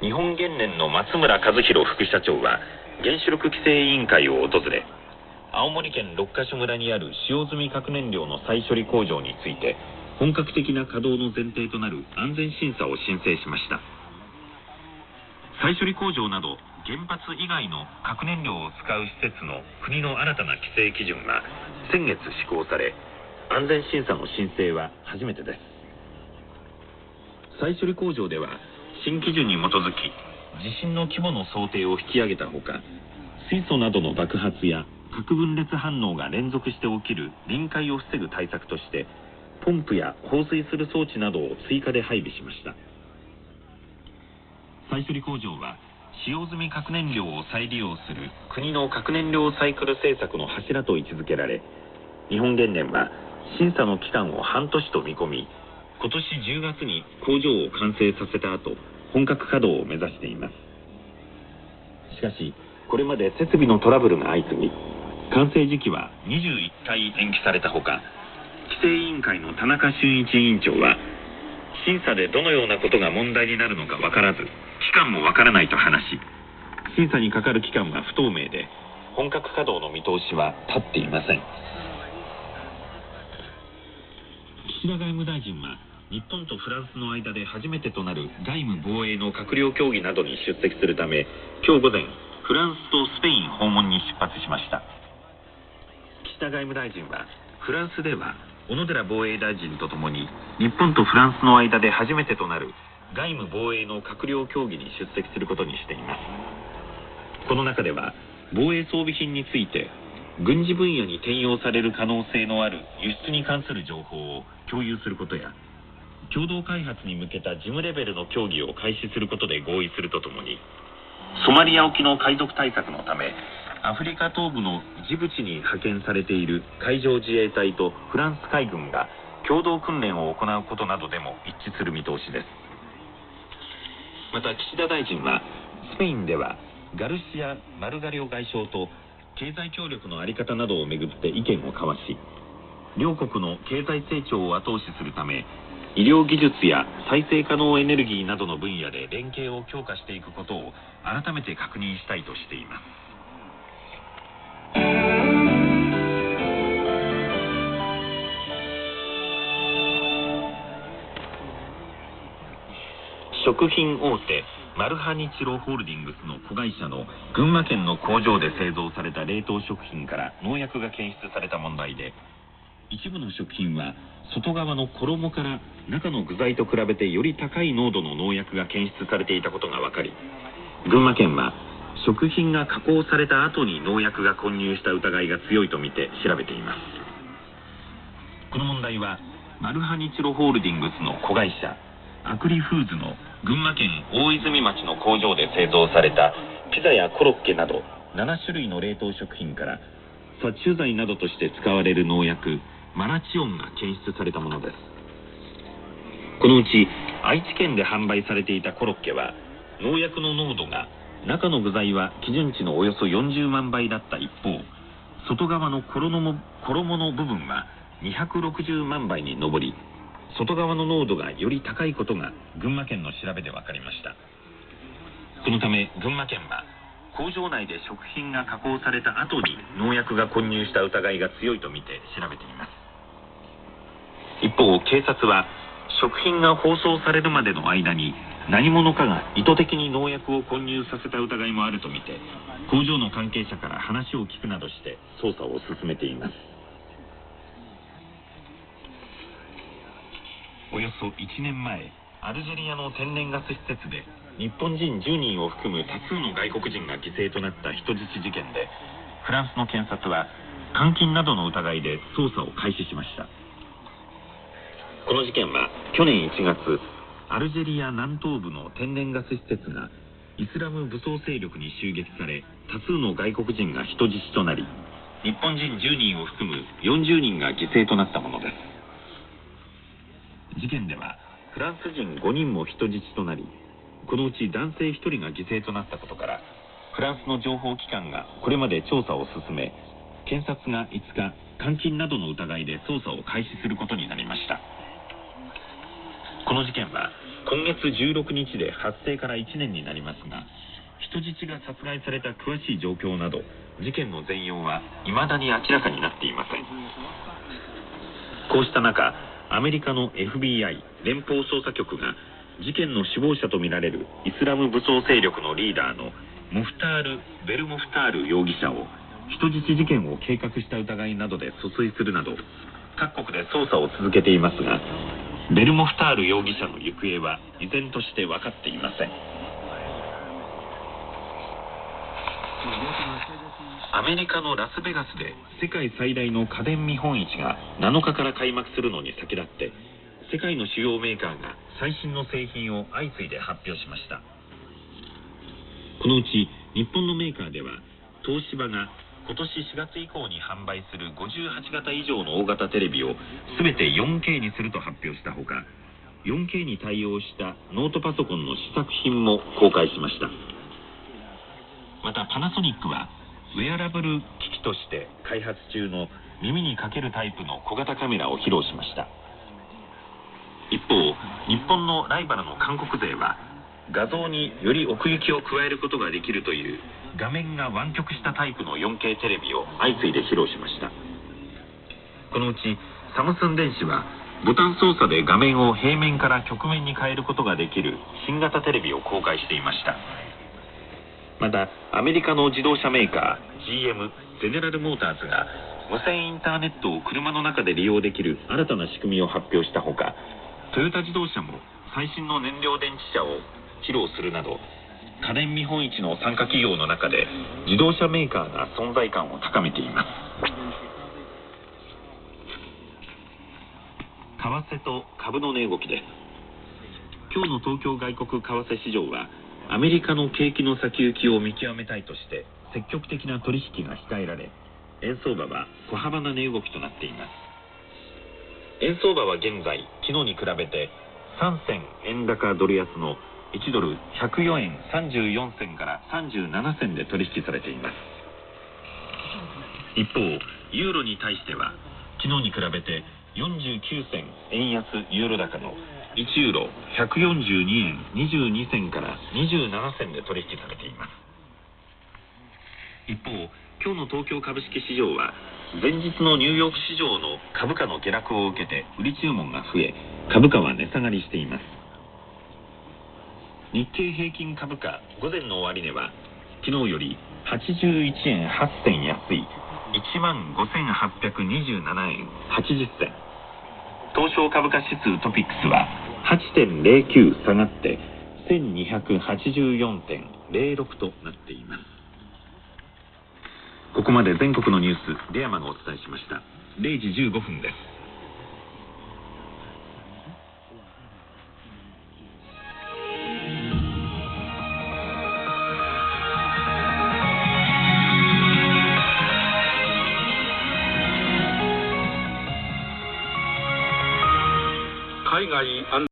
日本原燃の松村和弘副社長は原子力規制委員会を訪れ青森県六ヶ所村にある使用済み核燃料の再処理工場について本格的な稼働の前提となる安全審査を申請しました。再処理工場など原発以外の核燃料を使う施設の国の新たな規制基準は先月施行され安全審査の申請は初めてです。再処理工場では新基準に基づき地震の規模の想定を引き上げたほか水素などの爆発や核分裂反応が連続して起きる臨界を防ぐ対策としてポンプや放水する装置などを追加で配備しました。再処理工場は使用済み核燃料を再利用する国の核燃料サイクル政策の柱と位置づけられ日本原燃は審査の期間を半年と見込み今年10月に工場を完成させた後本格稼働を目指しています。しかしこれまで設備のトラブルが相次ぎ完成時期は21回延期されたほか規制委員会の田中俊一委員長は審査でどのようなことが問題になるのか分からず期間も分からないと話し審査にかかる期間は不透明で本格稼働の見通しは立っていません。岸田外務大臣は日本とフランスの間で初めてとなる外務防衛の閣僚協議などに出席するため今日午前フランスとスペイン訪問に出発しました。岸田外務大臣はフランスでは小野寺防衛大臣とともに日本とフランスの間で初めてとなる外務防衛の閣僚協議に出席することにしています。この中では防衛装備品について軍事分野に転用される可能性のある輸出に関する情報を共有することや共同開発に向けた事務レベルの協議を開始することで合意するとともにソマリア沖の海賊対策のためアフリカ東部のジブチに派遣されている海上自衛隊とフランス海軍が共同訓練を行うことなどでも一致する見通しです。また岸田大臣はスペインではガルシア・マルガリオ外相と経済協力の在り方などをめぐって意見を交わし両国の経済成長を後押しするため医療技術や再生可能エネルギーなどの分野で連携を強化していくことを改めて確認したいとしています。食品大手マルハニチロホールディングスの子会社の群馬県の工場で製造された冷凍食品から農薬が検出された問題で一部の食品は外側の衣から中の具材と比べてより高い濃度の農薬が検出されていたことが分かり群馬県は食品が加工された後に農薬が混入した疑いが強いとみて調べています。この問題はマルハニチロホールディングスの子会社アクリフーズの群馬県大泉町の工場で製造されたピザやコロッケなど7種類の冷凍食品から殺虫剤などとして使われる農薬マラチオンが検出されたものです。このうち愛知県で販売されていたコロッケは農薬の濃度が中の具材は基準値のおよそ40万倍だった一方外側の衣の衣の部分は260万倍に上り外側の濃度がより高いことが群馬県の調べで分かりました。そのため群馬県は工場内で食品が加工された後に農薬が混入した疑いが強いとみて調べています。一方警察は食品が包装されるまでの間に何者かが意図的に農薬を混入させた疑いもあるとみて工場の関係者から話を聞くなどして捜査を進めています。およそ1年前アルジェリアの天然ガス施設で日本人10人を含む多数の外国人が犠牲となった人質事件でフランスの検察は監禁などの疑いで捜査を開始しました。この事件は去年1月アルジェリア南東部の天然ガス施設がイスラム武装勢力に襲撃され多数の外国人が人質となり日本人10人を含む40人が犠牲となったものです。事件ではフランス人5人も人質となりこのうち男性1人が犠牲となったことからフランスの情報機関がこれまで調査を進め検察が5日監禁などの疑いで捜査を開始することになりました。この事件は今月16日で発生から1年になりますが人質が殺害された詳しい状況など事件の全容は未だに明らかになっていません。こうした中アメリカの FBI 連邦捜査局が事件の首謀者とみられるイスラム武装勢力のリーダーのモフタール・ベルモフタール容疑者を人質事件を計画した疑いなどで訴追するなど各国で捜査を続けていますがベルモフタール容疑者の行方は依然として分かっていません。アメリカのラスベガスで世界最大の家電見本市が7日から開幕するのに先立って世界の主要メーカーが最新の製品を相次いで発表しました。このうち日本のメーカーでは東芝が今年4月以降に販売する58型以上の大型テレビを全て 4K にすると発表したほか 4K に対応したノートパソコンの試作品も公開しました。またパナソニックはウェアラブル機器として開発中の耳にかけるタイプの小型カメラを披露しました。一方日本のライバルの韓国勢は画像により奥行きを加えることができるという画面が湾曲したタイプの 4K テレビを相次いで披露しました。このうちサムスン電子はボタン操作で画面を平面から曲面に変えることができる新型テレビを公開していました。またアメリカの自動車メーカー GM ゼネラルモーターズが無線インターネットを車の中で利用できる新たな仕組みを発表したほかトヨタ自動車も最新の燃料電池車を披露するなど家電見本市の参加企業の中で自動車メーカーが存在感を高めています。為替と株の値動きです。今日の東京外国為替市場はアメリカの景気の先行きを見極めたいとして積極的な取引が控えられ円相場は小幅な値動きとなっています。円相場は現在昨日に比べて3銭円高ドル安の1ドル104円34銭から37銭で取引されています。一方ユーロに対しては昨日に比べて49銭円安ユーロ高の1ユーロ142円22銭から27銭で取引されています。一方今日の東京株式市場は前日のニューヨーク市場の株価の下落を受けて売り注文が増え株価は値下がりしています。日経平均株価午前の終値は昨日より81円8銭安い1万5827円80銭。東証株価指数トピックスは8.09下がって1284.06となっています。ここまで全国のニュースレアマがお伝えしました。0時15分です。海外